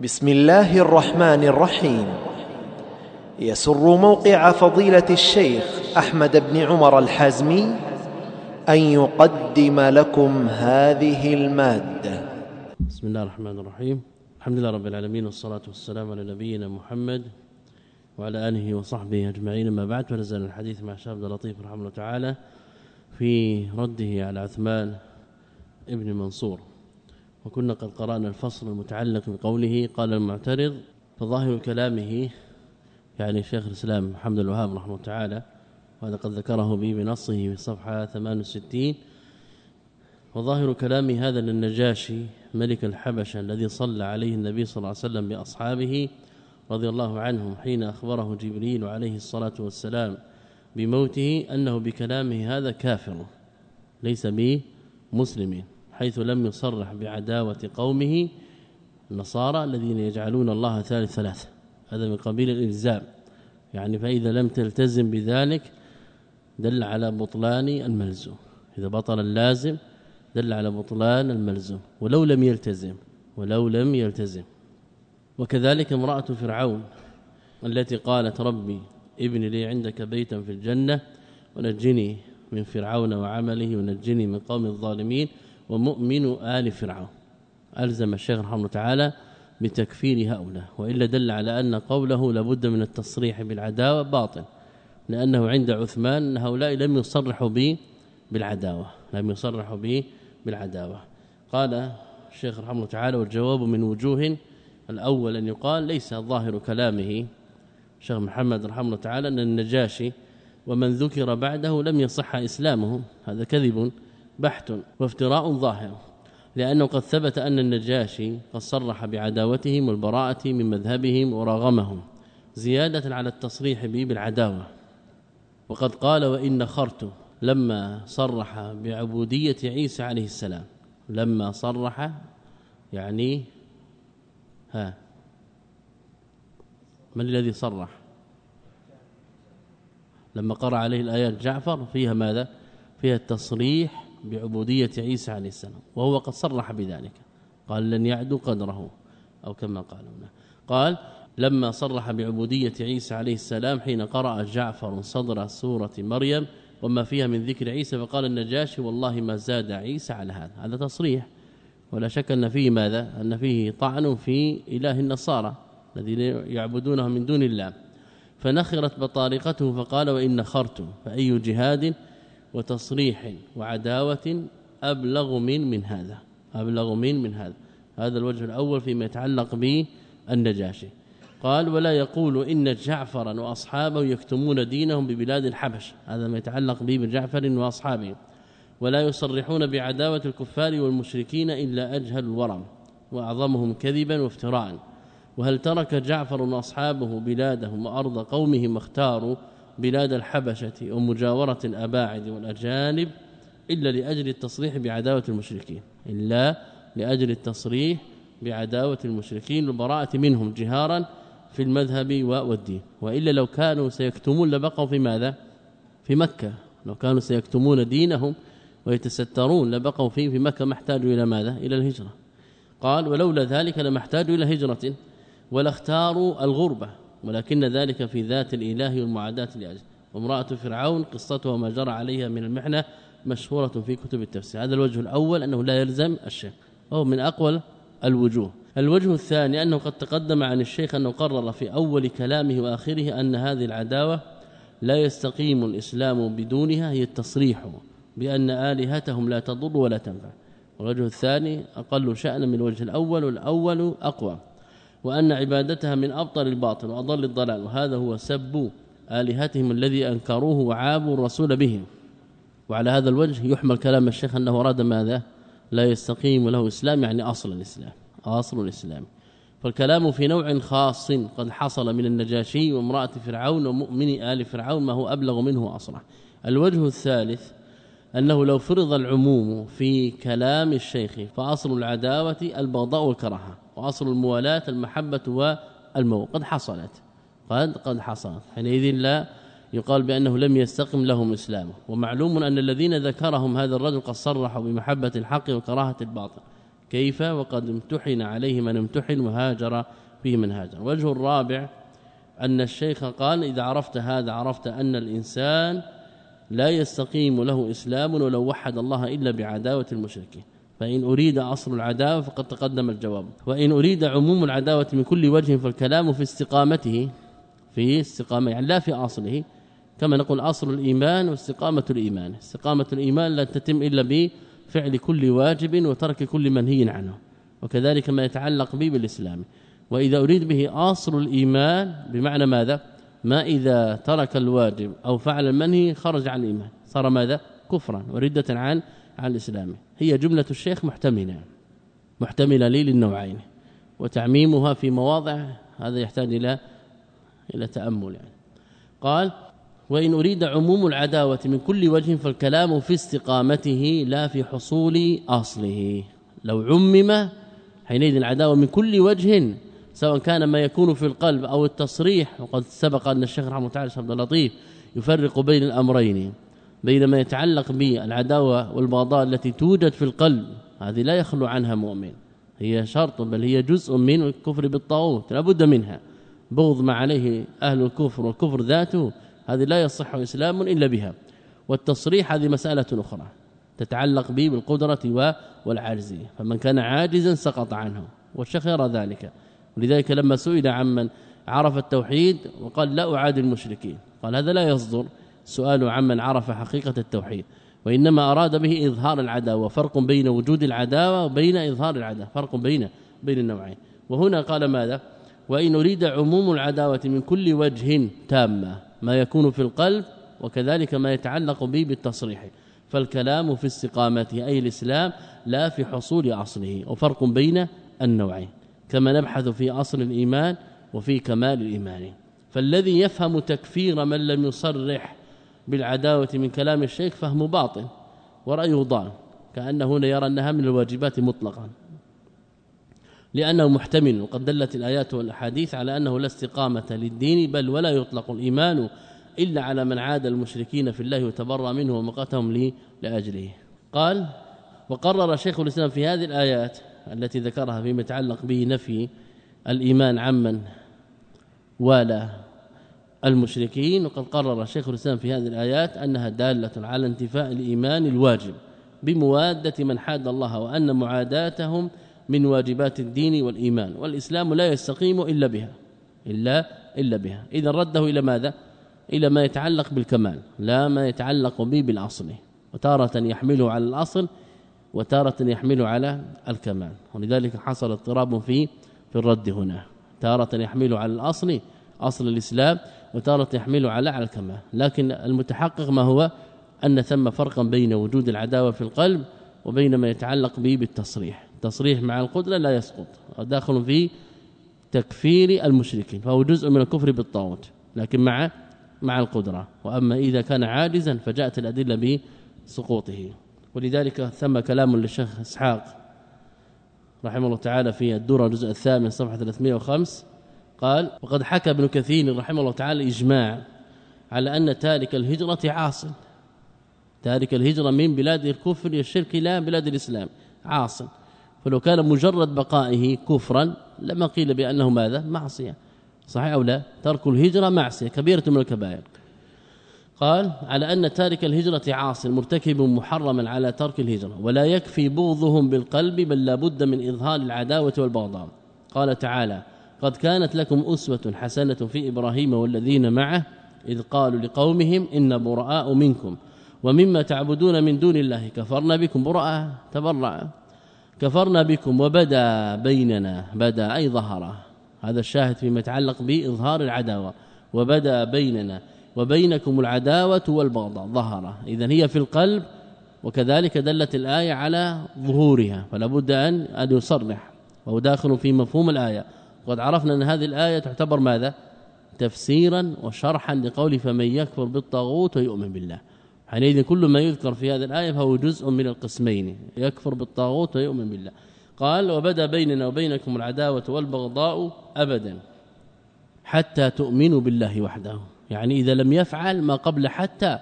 بسم الله الرحمن الرحيم يسر موقع فضيله الشيخ احمد بن عمر الحازمي ان يقدم لكم هذه الماده بسم الله الرحمن الرحيم الحمد لله رب العالمين والصلاه والسلام على نبينا محمد وعلى اله وصحبه اجمعين ما بعد فنزل الحديث مع شاب لطيف رحمه الله تعالى في رده على عثمان ابن منصور وكنا قد قرأنا الفصل المتعلق بقوله قال المعترض فظاهر كلامه يعني شيخ الإسلام محمد الوهاب رحمه الله تعالى وهذا قد ذكره به بنصه في صفحة 68 وظاهر كلام هذا للنجاشي ملك الحبشة الذي صلى عليه النبي صلى الله عليه وسلم بأصحابه رضي الله عنهم حين أخبره جبريل عليه الصلاة والسلام بموته أنه بكلامه هذا كافر ليس بمسلم. حيث لم يصرح بعداوة قومه النصارى الذين يجعلون الله ثالث ثلاثة. هذا من قبيل الإلزام. يعني فإذا لم تلتزم بذلك دل على بطلان الملزوم. إذا بطل اللازم دل على بطلان الملزوم. ولو لم يلتزم ولو لم يلتزم. وكذلك امرأة فرعون التي قالت ربي ابن لي عندك بيتا في الجنة ونجني من فرعون وعمله ونجني من قوم الظالمين. ومؤمن آل فرعون. ألزم الشيخ رحمه الله تعالى بتكفير هؤلاء وإلا دل على أن قوله لابد من التصريح بالعداوة باطل لأنه عند عثمان هؤلاء لم يصرحوا به بالعداوة لم يصرحوا به بالعداوة. قال الشيخ رحمه الله تعالى والجواب من وجوه الأول أن يقال ليس ظاهر كلامه الشيخ محمد رحمه الله تعالى أن النجاشي ومن ذكر بعده لم يصح إسلامه هذا كذب. بحت وافتراء ظاهر لأنه قد ثبت أن النجاشي قد صرح بعداوتهم والبراءة من مذهبهم ورغمهم زيادة على التصريح به بالعداوه وقد قال وإن نخرت لما صرح بعبودية عيسى عليه السلام لما صرح يعني ها من الذي صرح؟ لما قرأ عليه الآيات جعفر فيها ماذا؟ فيها التصريح بعبودية عيسى عليه السلام وهو قد صرح بذلك. قال لن يعدوا قدره أو كما قال هنا قال لما صرح بعبودية عيسى عليه السلام حين قرأ جعفر صدر سورة مريم وما فيها من ذكر عيسى فقال النجاشي والله ما زاد عيسى على هذا. هذا تصريح. ولا شك أن فيه ماذا؟ أن فيه طعن في إله النصارى الذين يعبدونه من دون الله. فنخرت بطارقته فقال وإن نخرت فأي جهاد وتصريح وعداوة أبلغ من من هذا أبلغ من من هذا. هذا الوجه الأول فيما يتعلق بالنجاشي. قال ولا يقول إن جعفرا وأصحابه يكتمون دينهم ببلاد الحبش. هذا ما يتعلق به بجعفر وأصحابه. ولا يصرحون بعداوة الكفار والمشركين إلا أجهل الورم وأعظمهم كذبا وافتراء. وهل ترك جعفر وأصحابه بلادهم وأرض قومهم واختاروا بلاد الحبشة ومجاورة الأباعد والأجانب إلا لأجل التصريح بعداوة المشركين إلا لأجل التصريح بعداوة المشركين والبراءة منهم جهارا في المذهب والدين. وإلا لو كانوا سيكتمون لبقوا في ماذا؟ في مكة. لو كانوا سيكتمون دينهم ويتسترون لبقوا فيه في مكة ما احتاجوا إلى ماذا؟ إلى الهجرة. قال ولولا ذلك لما احتاجوا إلى هجرة ولا اختاروا الغربة ولكن ذلك في ذات الإله والمعاداة لأجل. وامرأة فرعون قصتها وما جرى عليها من المحنة مشهورة في كتب التفسير. هذا الوجه الأول أنه لا يلزم الشيخ. وهو من أقوى الوجوه. الوجه الثاني أنه قد تقدم عن الشيخ أنه قرر في أول كلامه وآخره أن هذه العداوة لا يستقيم الإسلام بدونها هي التصريح بأن آلهتهم لا تضر ولا تنفع. والوجه الثاني أقل شأنا من الوجه الأول والأول أقوى. وأن عبادتها من أبطل الباطل وأضل الضلال وهذا هو سب آلهتهم الذي أنكروه وعابوا الرسول به وعلى هذا الوجه يحمل كلام الشيخ أنه أراد ماذا؟ لا يستقيم له إسلام يعني أصل الإسلام أصل الإسلام. فالكلام في نوع خاص قد حصل من النجاشي وامرأة فرعون ومؤمن آل فرعون ما هو أبلغ منه أصلا. الوجه الثالث أنه لو فرض العموم في كلام الشيخ فأصل العداوة البغضاء والكراهة. وأصل الموالاة المحبة والمو قد حصلت. قد قد حصلت. حينئذ لا يقال بأنه لم يستقم لهم إسلامه. ومعلوم أن الذين ذكرهم هذا الرجل قد صرحوا بمحبة الحق وكراهة الباطل. كيف؟ وقد امتحن عليه من امتحن وهاجر فيه من هاجر. وجه الرابع أن الشيخ قال إذا عرفت هذا عرفت أن الإنسان لا يستقيم له إسلام ولو وحد الله إلا بعداوة المشركين. فإن أريد أصل العداوة فقد تقدم الجواب. وإن أريد عموم العداوة من كل وجه فالكلام في استقامته في استقامة يعني لا في أصله. كما نقول أصل الإيمان واستقامة الإيمان. استقامة الإيمان لا تتم إلا بفعل كل واجب وترك كل منهي عنه. وكذلك ما يتعلق به بالإسلام. وإذا أريد به أصل الإيمان بمعنى ماذا؟ ما إذا ترك الواجب أو فعل المنهي خرج عن الإيمان. صار ماذا؟ كفرا. وردة عن عن الإسلام هي جملة الشيخ محتملة محتملة لي للنوعين وتعميمها في مواضع هذا يحتاج إلى إلى تأمل يعني. قال وإن أريد عموم العداوة من كل وجه فالكلام في استقامته لا في حصول أصله. لو عمم حينئذ العداوة من كل وجه سواء كان ما يكون في القلب أو التصريح وقد سبق أن الشيخ رحمه الله تعالى عبد اللطيف يفرق بين الأمرين. بين ما يتعلق بالعداوة والبغضاء التي توجد في القلب هذه لا يخلو عنها مؤمن. هي شرط بل هي جزء من الكفر بالطاغوت لا بد منها. بغض ما عليه أهل الكفر والكفر ذاته هذه لا يصح إسلام إلا بها. والتصريح هذه مسألة أخرى تتعلق به بالقدرة والعجز فمن كان عاجزا سقط عنه والشيخ يرى ذلك. ولذلك لما سئل عمن عرف التوحيد وقال لا أعادي المشركين قال هذا لا يصدر. سؤال عمن عرف حقيقة التوحيد وإنما أراد به إظهار العداوة فرق بين وجود العداوة وبين إظهار العداوة فرق بين بين النوعين. وهنا قال ماذا؟ وإن أريد عموم العداوة من كل وجه تامة ما يكون في القلب وكذلك ما يتعلق به بالتصريح فالكلام في استقامته أي الإسلام لا في حصول أصله وفرق بين النوعين كما نبحث في أصل الإيمان وفي كمال الإيمان. فالذي يفهم تكفير من لم يصرح بالعداوة من كلام الشيخ فهم باطل ورأيه ضال كأنه هنا يرى أنها من الواجبات مطلقا. لأنه محتمل وقد دلت الآيات والأحاديث على أنه لا استقامة للدين بل ولا يطلق الإيمان إلا على من عاد المشركين في الله وتبرى منه ومقتهم لأجله. قال وقرر شيخ الإسلام في هذه الآيات التي ذكرها فيما يتعلق به نفي الإيمان عمن ولا المشركين وقد قرر شيخ الإسلام في هذه الآيات أنها دالة على انتفاء الإيمان الواجب بموادة من حاد الله وأن معاداتهم من واجبات الدين والإيمان والإسلام لا يستقيم إلا بها إلا إلا بها. إذا رده إلى ماذا؟ إلى ما يتعلق بالكمال لا ما يتعلق به بالأصل وتارة يحمله على الأصل وتارة يحمله على الكمال. ولذلك حصل اضطراب في في الرد هنا. تارة يحمله على الأصل أصل الإسلام وتارة يحمله على على الكمال. لكن المتحقق ما هو؟ أن ثم فرقا بين وجود العداوة في القلب وبين ما يتعلق به بالتصريح. تصريح مع القدرة لا يسقط. داخل في تكفير المشركين فهو جزء من الكفر بالطاغوت لكن مع مع القدرة. وأما إذا كان عاجزا فجاءت الأدلة بسقوطه. ولذلك ثم كلام للشيخ إسحاق رحمه الله تعالى في الدورة الجزء الثامن صفحة 305 قال وقد حكى ابن كثير رحمه الله تعالى إجماع على أن تارك الهجرة عاصل تارك الهجرة من بلاد الكفر والشرك إلى بلاد الإسلام. عاصل فلو كان مجرد بقائه كفرا لما قيل بأنه ماذا؟ معصية. صحيح أو لا؟ ترك الهجرة معصية كبيرة من الكبائر. قال على أن تارك الهجرة عاص مرتكب محرما على ترك الهجرة ولا يكفي بغضهم بالقلب بل لا بد من إظهار العداوة والبغضاء. قال تعالى قد كانت لكم أسوة حسنة في إبراهيم والذين معه إذ قالوا لقومهم إن براء منكم ومما تعبدون من دون الله كفرنا بكم براء تبرأ كفرنا بكم وبدا بيننا بدا أي ظهر هذا الشاهد فيما يتعلق بإظهار العداوة وبدا بيننا وبينكم العداوة والبغضاء ظهر اذا هي في القلب وكذلك دلت الآية على ظهورها فلا بد ان أن يصرح. وهو داخل في مفهوم الآية. وقد عرفنا أن هذه الآية تعتبر ماذا؟ تفسيرا وشرحا لقول فمن يكفر بالطاغوت ويؤمن بالله. حينئذ كل ما يذكر في هذه الآية فهو جزء من القسمين يكفر بالطاغوت ويؤمن بالله. قال وبدا بيننا وبينكم العداوة والبغضاء ابدا حتى تؤمنوا بالله وحده. يعني إذا لم يفعل ما قبل حتى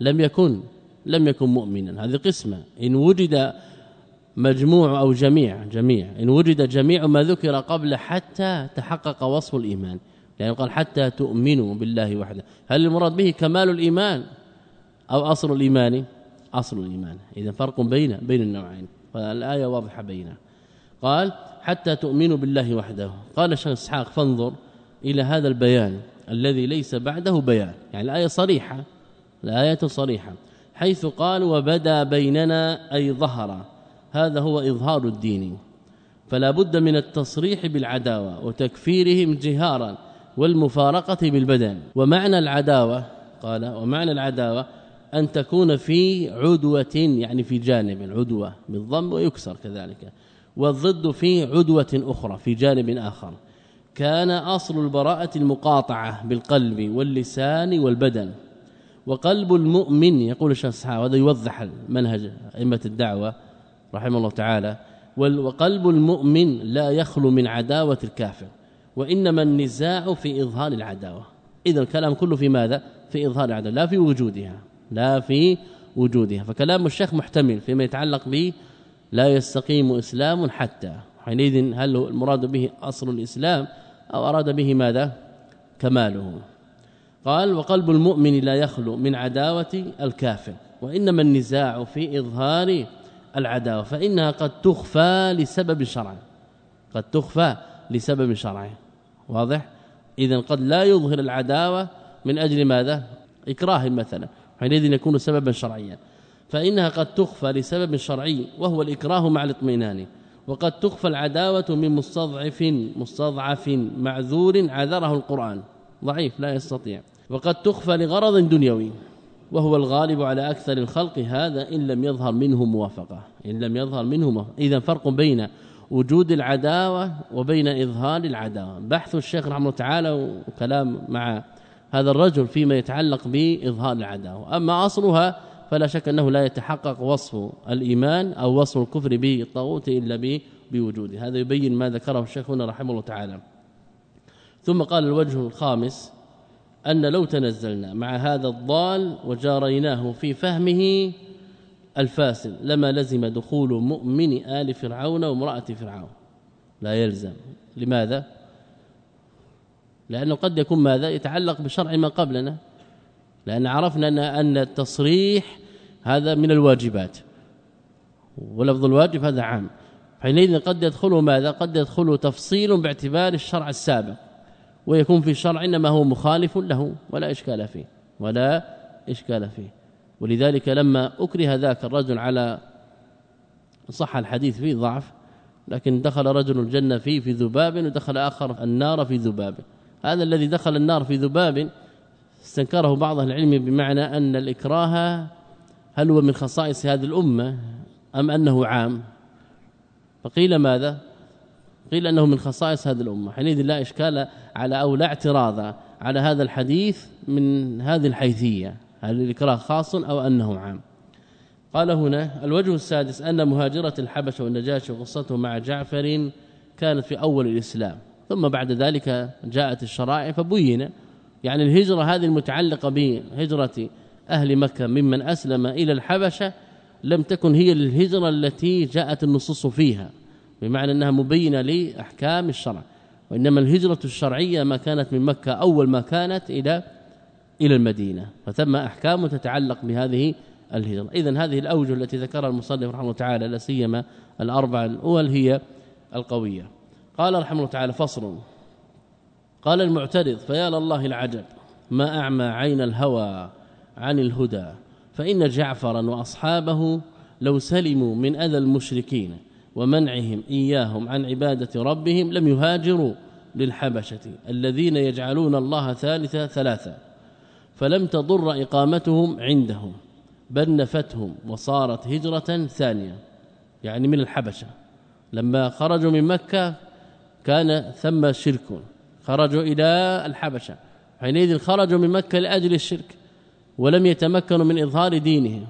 لم يكن لم يكن مؤمنا. هذه قسمة. إن وجد مجموع أو جميع جميع. إن وجد جميع ما ذكر قبل حتى تحقق وصف الإيمان. يعني قال حتى تؤمنوا بالله وحده. هل المراد به كمال الإيمان أو أصل الإيمان؟ أصل الإيمان. إذا فرق بين بين النوعين. فالآية واضحة بينها. قال حتى تؤمنوا بالله وحده. قال الشيخ إسحاق فانظر إلى هذا البيان الذي ليس بعده بيان. يعني الآية صريحة الآية صريحة. حيث قال وبدا بيننا أي ظهر. هذا هو إظهار الدين. فلا بد من التصريح بالعداوة وتكفيرهم جهارا والمفارقة بالبدن. ومعنى العداوة؟ قال ومعنى العداوة أن تكون في عدوة يعني في جانب عدوة بالضم ويكسر كذلك. والضد في عدوة أخرى في جانب آخر. كان أصل البراءة المقاطعة بالقلب واللسان والبدن. وقلب المؤمن يقول الشيخ الصحابه هذا يوضح المنهج أئمة الدعوة رحمه الله تعالى وقلب المؤمن لا يخلو من عداوة الكافر وإنما النزاع في إظهار العداوة. اذا الكلام كله في ماذا؟ في إظهار العداوة لا في وجودها لا في وجودها. فكلام الشيخ محتمل فيما يتعلق به لا يستقيم إسلام حتى. حينئذ هل المراد به أصل الإسلام أو أراد به ماذا؟ كماله. قال وقلب المؤمن لا يخلو من عداوة الكافر وإنما النزاع في إظهار العداوة فإنها قد تخفى لسبب شرعي. قد تخفى لسبب شرعي. واضح؟ اذا قد لا يظهر العداوة من أجل ماذا؟ إكراه مثلا. حينئذ يكون سببا شرعيا. فإنها قد تخفى لسبب شرعي وهو الإكراه مع الاطمئنان. وقد تخفى العداوة من مستضعف مستضعف معذور عذره القرآن. ضعيف لا يستطيع. وقد تخفى لغرض دنيوي. وهو الغالب على أكثر الخلق هذا إن لم يظهر منه موافقة. إن لم يظهر منه إذا فرق بين وجود العداوة وبين إظهار العداوة. بحث الشيخ رحمه الله تعالى وكلام مع هذا الرجل فيما يتعلق بإظهار العداوة. أما أصلها فلا شك أنه لا يتحقق وصف الإيمان أو وصف الكفر بالطاغوت إلا بوجوده. هذا يبين ما ذكره الشيخ هنا رحمه الله تعالى. ثم قال الوجه الخامس أن لو تنزلنا مع هذا الضال وجاريناه في فهمه الفاسد لما لزم دخول مؤمن آل فرعون وامرأة فرعون. لا يلزم. لماذا؟ لأنه قد يكون ماذا؟ يتعلق بشرع ما قبلنا. لأن عرفنا ان أن التصريح هذا من الواجبات. ولفظ الواجب هذا عام. حينئذ قد يدخله ماذا؟ قد يدخله تفصيل باعتبار الشرع السابق. ويكون في الشرع إنما هو مخالف له ولا إشكال فيه ولا إشكال فيه. ولذلك لما أكره ذاك الرجل على صح الحديث فيه ضعف لكن دخل رجل الجنة فيه في ذباب ودخل آخر النار في ذباب. هذا الذي دخل النار في ذباب استنكره بعض العلم بمعنى أن الإكراه هل هو من خصائص هذه الأمة أم أنه عام؟ فقيل ماذا؟ قيل أنه من خصائص هذه الأمة. حينئذ لا إشكال على أو لا اعتراض على هذا الحديث من هذه الحيثية. هل الإكراه خاص أو أنه عام؟ قال هنا الوجه السادس أن مهاجرة الحبش والنجاشي وقصته مع جعفر كانت في أول الإسلام. ثم بعد ذلك جاءت الشرائع فبين. يعني الهجرة هذه المتعلقة بهجرة أهل مكة ممن أسلم إلى الحبشة لم تكن هي الهجرة التي جاءت النصوص فيها. بمعنى أنها مبينة لأحكام الشرع وإنما الهجرة الشرعية ما كانت من مكة أول ما كانت إلى إلى المدينة فثم أحكام تتعلق بهذه الهجرة. إذا هذه الأوجه التي ذكرها المصنف رحمه الله تعالى لا سيما الأربعة الأول هي القوية. قال رحمه الله تعالى فصل. قال المعترض فيا لله العجب ما أعمى عين الهوى عن الهدى فإن جعفرا وأصحابه لو سلموا من أذى المشركين ومنعهم إياهم عن عبادة ربهم لم يهاجروا للحبشة الذين يجعلون الله ثالث ثلاثة فلم تضر إقامتهم عندهم بل نفتهم وصارت هجرة ثانية يعني من الحبشة. لما خرجوا من مكة كان ثم شرك خرجوا إلى الحبشة. حينئذ خرجوا من مكة لأجل الشرك ولم يتمكنوا من إظهار دينهم.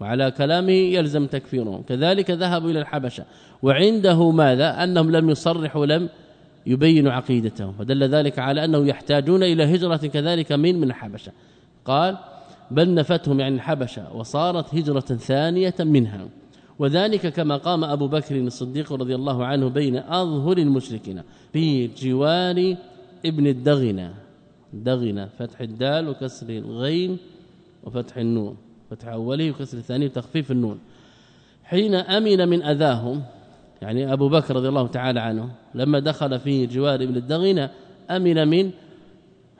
وعلى كلامه يلزم تكفيرهم كذلك ذهبوا إلى الحبشة. وعنده ماذا؟ أنهم لم يصرحوا لم يبينوا عقيدتهم. فدل ذلك على أنه يحتاجون إلى هجرة كذلك من من الحبشة. قال بل نفتهم يعني الحبشة وصارت هجرة ثانية منها. وذلك كما قام أبو بكر الصديق رضي الله عنه بين أظهر المشركين في جوار ابن الدغنة. دغنة فتح الدال وكسر الغين وفتح النون. فتح أوله وكسر الثاني وتخفيف النون. حين أمن من أذاهم يعني أبو بكر رضي الله تعالى عنه لما دخل في جوار ابن الدغنة أمن من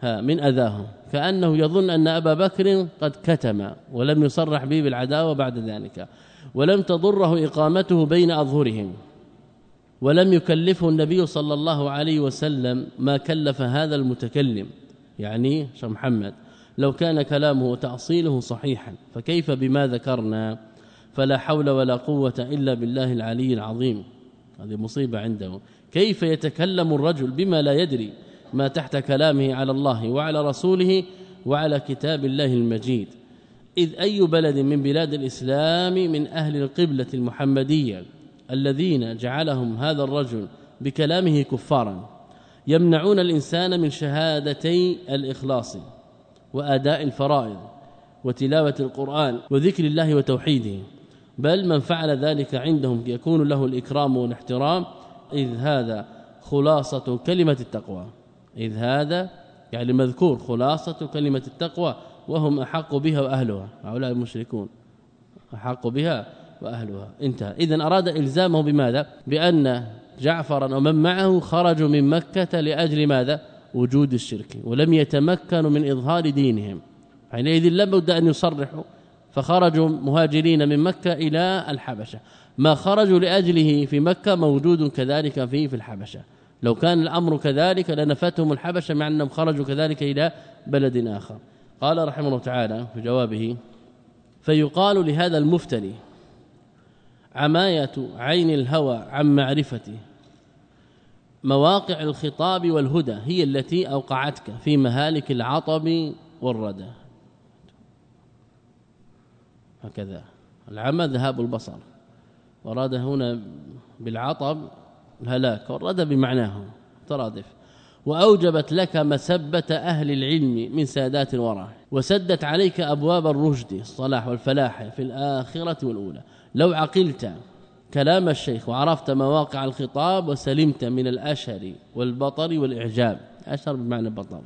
ها من أذاهم. كأنه يظن أن أبا بكر قد كتم ولم يصرح به بالعداوة بعد ذلك ولم تضره إقامته بين أظهرهم ولم يكلفه النبي صلى الله عليه وسلم ما كلف هذا المتكلم يعني شيخ محمد. لو كان كلامه وتأصيله صحيحا فكيف بما ذكرنا؟ فلا حول ولا قوة إلا بالله العلي العظيم. هذه مصيبة عنده. كيف يتكلم الرجل بما لا يدري؟ ما تحت كلامه على الله وعلى رسوله وعلى كتاب الله المجيد. إذ أي بلد من بلاد الإسلام من أهل القبلة المحمدية الذين جعلهم هذا الرجل بكلامه كفارا يمنعون الإنسان من شهادتي الإخلاص؟ وأداء الفرائض وتلاوة القرآن وذكر الله وتوحيده بل من فعل ذلك عندهم يكون له الإكرام والاحترام إذ هذا خلاصة كلمة التقوى. إذ هذا يعني مذكور خلاصة كلمة التقوى وهم أحق بها وأهلها. هؤلاء المشركون أحق بها وأهلها. انتهى. إذا أراد إلزامه بماذا؟ بأن جعفرا ومن معه خرجوا من مكة لأجل ماذا؟ وجود الشرك ولم يتمكنوا من إظهار دينهم. حينئذ لابد أن يصرحوا فخرجوا مهاجرين من مكة إلى الحبشة. ما خرجوا لأجله في مكة موجود كذلك في في الحبشة. لو كان الأمر كذلك لنفتهم الحبشة مع أنهم خرجوا كذلك إلى بلد آخر. قال رحمه الله تعالى في جوابه فيقال لهذا المفتري عماية عين الهوى عن معرفته. مواقع الخطاب والهدى هي التي أوقعتك في مهالك العطب والردى. هكذا. العمى ذهاب البصر. وراد هنا بالعطب الهلاك والردى بمعناه. ترادف. وأوجبت لك مسبة أهل العلم من سادات الورى. وسدت عليك أبواب الرشد الصلاح والفلاح في الآخرة والأولى. لو عقلت كلام الشيخ وعرفت مواقع الخطاب وسلمت من الأشهر والبطر والإعجاب. أشهر بمعنى بطر.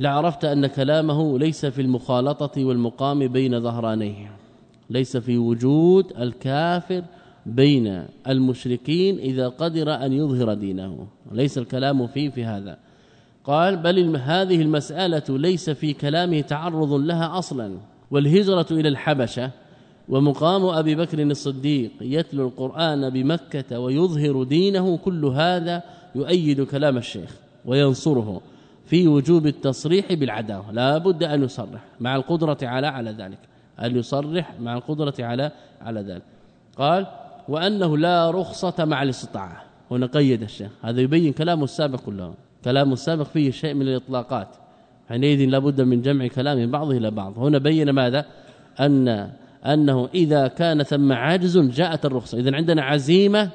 لعرفت أن كلامه ليس في المخالطة والمقام بين ظهرانيه ليس في وجود الكافر بين المشركين إذا قدر أن يظهر دينه. ليس الكلام فيه في هذا. قال بل هذه المسألة ليس في كلامه تعرض لها أصلا والهجرة إلى الحبشة ومقام أبي بكر الصديق يتلو القرآن بمكة ويظهر دينه كل هذا يؤيد كلام الشيخ وينصره في وجوب التصريح بالعداوة. لا بد أن يصرح مع القدرة على على ذلك. أن يصرح مع القدرة على على ذلك. قال وأنه لا رخصة مع الاستطاعة. هنا قيد الشيخ. هذا يبين كلامه السابق كله كلامه السابق فيه شيء من الإطلاقات. حينئذ لابد من جمع كلام بعضه إلى بعض. هنا بين ماذا؟ أن أنه إذا كان ثم عجز جاءت الرخصة. اذا عندنا عزيمة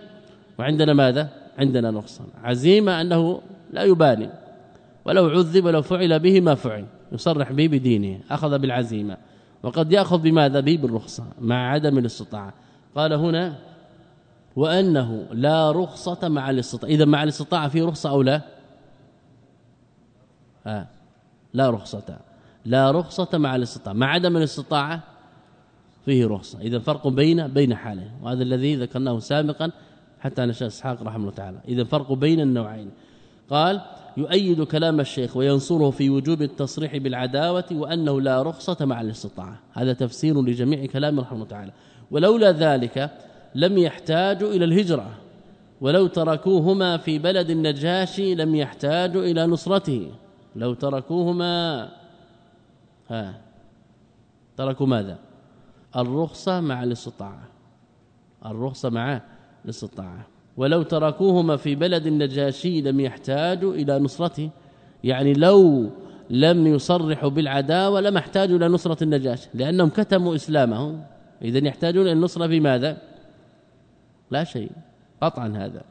وعندنا ماذا؟ عندنا رخصه عزيمة أنه لا يبالي. ولو عذب ولو فعل به ما فعل. يصرح به بدينه. أخذ بالعزيمة. وقد يأخذ بماذا؟ به بالرخصة. مع عدم الاستطاعة. قال هنا وأنه لا رخصة مع الاستطاعة. إذا مع الاستطاعة في رخصة أو لا؟ آه. لا رخصة. لا رخصة مع الاستطاعة. مع عدم الاستطاعة فيه رخصة. إذا فرق بين بين حالين وهذا الذي ذكرناه سابقا حتى نشاء إسحاق رحمه الله تعالى. إذا فرق بين النوعين. قال يؤيد كلام الشيخ وينصره في وجوب التصريح بالعداوة وأنه لا رخصة مع الاستطاعة. هذا تفسير لجميع كلام رحمه الله تعالى. ولولا ذلك لم يحتاجوا إلى الهجرة. ولو تركوهما في بلد النجاشي لم يحتاجوا إلى نصرته. لو تركوهما ها تركوا ماذا؟ الرخصة مع الاستطاعة. الرخصة مع الاستطاعة. ولو تركوهما في بلد النجاشي لم يحتاجوا إلى نصرته. يعني لو لم يصرحوا بالعداوة لما احتاجوا إلى نصرة النجاشي. لأنهم كتموا إسلامهم. اذا يحتاجون إلى النصرة في ماذا؟ لا شيء. قطعا هذا.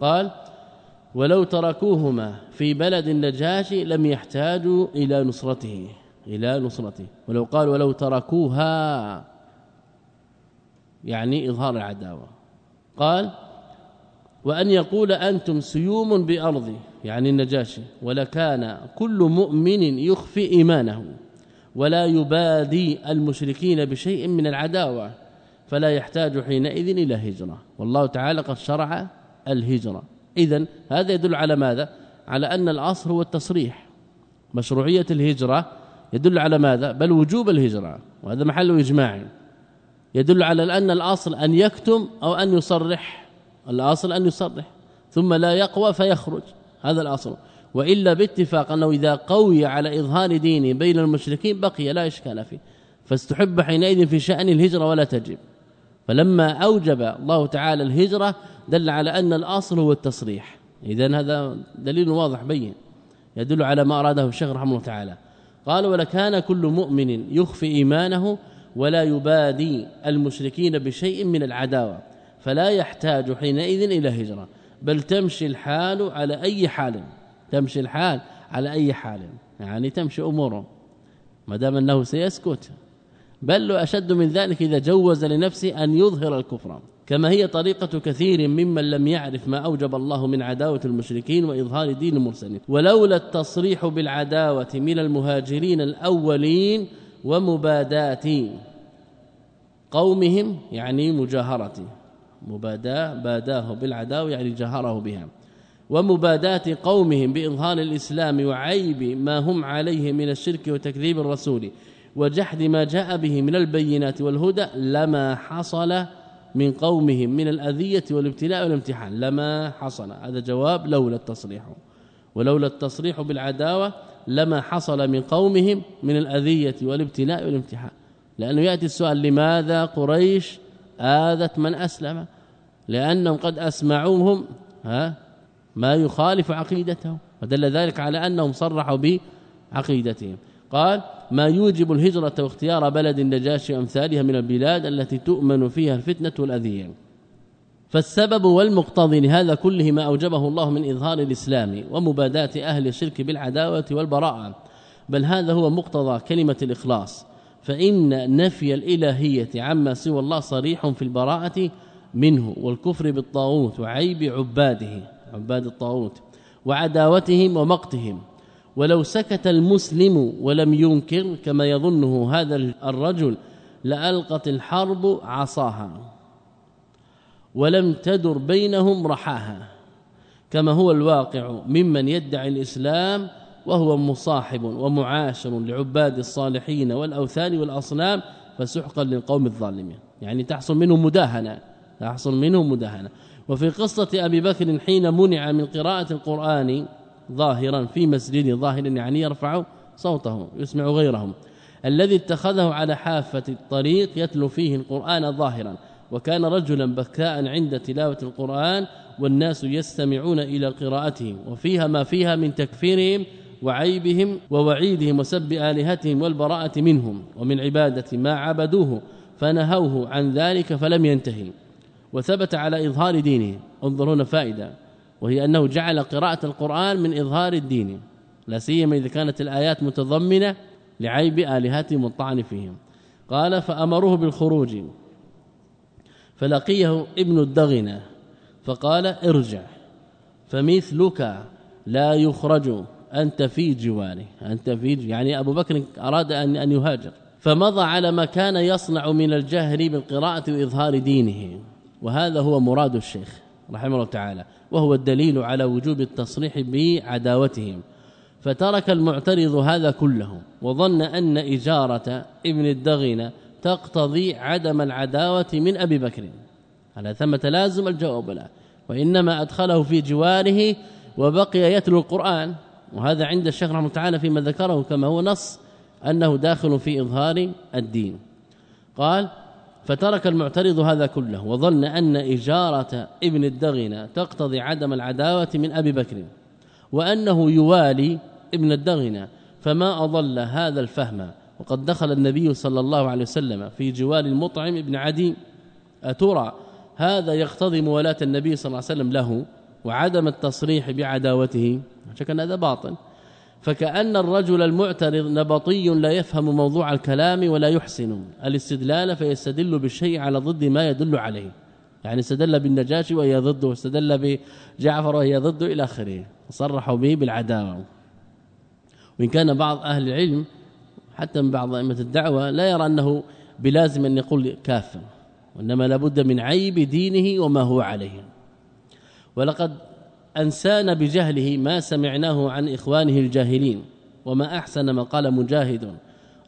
قال ولو تركوهما في بلد النجاشي لم يحتاجوا إلى نصرته. إلى نصرته. ولو قال ولو تركوها يعني إظهار العداوة. قال وأن يقول أنتم سيوم بأرضي يعني النجاشي ولكان كل مؤمن يخفي إيمانه ولا يبادي المشركين بشيء من العداوة فلا يحتاج حينئذ إلى هجرة. والله تعالى قد شرع الهجرة. إذا هذا يدل على ماذا؟ على أن الأصل هو التصريح. مشروعية الهجرة يدل على ماذا؟ بل وجوب الهجرة وهذا محل إجماع. يدل على أن الأصل أن يكتم أو أن يصرح. الأصل أن يصرح. ثم لا يقوى فيخرج. هذا الأصل. وإلا باتفاق أنه إذا قوي على إظهار دينه بين المشركين بقي لا إشكال فيه. فاستحب حينئذ في شأن الهجرة ولا تجب. فلما أوجب الله تعالى الهجرة دل على أن الأصل هو التصريح. إذا هذا دليل واضح بين. يدل على ما أراده الشيخ رحمه الله تعالى. قال ولكان كل مؤمن يخفي إيمانه ولا يبادي المشركين بشيء من العداوة فلا يحتاج حينئذ إلى هجرة بل تمشي الحال على أي حال تمشي الحال على أي حال يعني تمشي أموره ما دام أنه سيسكت بل أشد من ذلك إذا جوز لنفسه أن يظهر الكفر كما هي طريقة كثير ممن لم يعرف ما أوجب الله من عداوة المشركين وإظهار دين المرسلين ولولا التصريح بالعداوة من المهاجرين الأولين ومبادات قومهم يعني مجاهرة مباداة باداه بالعداوة يعني جهره بها. ومبادات قومهم بإظهار الإسلام وعيب ما هم عليه من الشرك وتكذيب الرسول وجحد ما جاء به من البينات والهدى لما حصل من قومهم من الأذية والابتلاء والامتحان. لما حصل. هذا جواب لولا التصريح. ولولا التصريح بالعداوة لما حصل من قومهم من الأذية والابتلاء والامتحان. لأنه يأتي السؤال لماذا قريش آذت من أسلم؟ لأنهم قد أسمعوهم ها ما يخالف عقيدتهم. ودل ذلك على أنهم صرحوا بعقيدتهم. قال ما يوجب الهجرة واختيار بلد النجاشي وأمثالها من البلاد التي تؤمن فيها الفتنة والأذية. فالسبب والمقتضي لهذا كله ما أوجبه الله من إظهار الإسلام ومباداة أهل الشرك بالعداوة والبراءة. بل هذا هو مقتضى كلمة الإخلاص. فإن نفي الإلهية عما سوى الله صريح في البراءة منه والكفر بالطاغوت وعيب عباده عباد الطاغوت وعداوتهم ومقتهم. ولو سكت المسلم ولم ينكر كما يظنه هذا الرجل لألقت الحرب عصاها. ولم تدر بينهم رحاها كما هو الواقع ممن يدعي الإسلام وهو مصاحب ومعاشر لعباد الصالحين والأوثان والأصنام فسحقا للقوم الظالمين. يعني تحصل منه مداهنة تحصل منه مداهنة. وفي قصة أبي بكر حين منع من قراءة القرآن ظاهرا في مسجد ظاهر يعني يرفع صوته يسمع غيرهم. الذي اتخذه على حافة الطريق يتلو فيه القرآن ظاهرا. وكان رجلا بكاء عند تلاوة القرآن والناس يستمعون إلى قراءته وفيها ما فيها من تكفيرهم وعيبهم ووعيدهم وسب آلهتهم والبراءة منهم ومن عبادة ما عبدوه فنهوه عن ذلك فلم ينتهي وثبت على إظهار دينه. انظرون فائدة وهي أنه جعل قراءة القرآن من إظهار الدين لا سيما إذا كانت الآيات متضمنة لعيب آلهتهم والطعن فيهم. قال فأمروه بالخروج فلقيه ابن الدغنة فقال ارجع فمثلك لا يخرج أنت في جواره أنت في يعني أبو بكر أراد أن أن يهاجر. فمضى على ما كان يصنع من الجهر بالقراءة وإظهار دينه. وهذا هو مراد الشيخ رحمه الله تعالى وهو الدليل على وجوب التصريح بعداوتهم فترك المعترض هذا كله وظن أن إجارة ابن الدغنة تقتضي عدم العداوة من أبي بكر. على ثم تلازم الجواب لا وإنما أدخله في جواره وبقي يتلو القرآن. وهذا عند الشيخ رحمه الله تعالى فيما ذكره كما هو نص أنه داخل في إظهار الدين. قال فترك المعترض هذا كله وظن أن إجارة ابن الدغنة تقتضي عدم العداوة من أبي بكر وأنه يوالي ابن الدغنة فما أضل هذا الفهم وقد دخل النبي صلى الله عليه وسلم في جوال المطعم ابن عدي. أترى هذا يقتضي موالاة النبي صلى الله عليه وسلم له وعدم التصريح بعداوته؟ شكا هذا باطل. فكأن الرجل المعترض نبطي لا يفهم موضوع الكلام ولا يحسن. الاستدلال فيستدل بالشيء على ضد ما يدل عليه. يعني استدل بالنجاشي وهي ضده واستدل بجعفر وهي ضده إلى آخره. صرحوا به بالعداوة. وإن كان بعض أهل العلم حتى من بعض أئمة الدعوة لا يرى أنه بلازم أن يقول كافر وإنما لابد من عيب دينه وما هو عليه. ولقد أنسانا بجهله ما سمعناه عن إخوانه الجاهلين وما أحسن ما قال مجاهد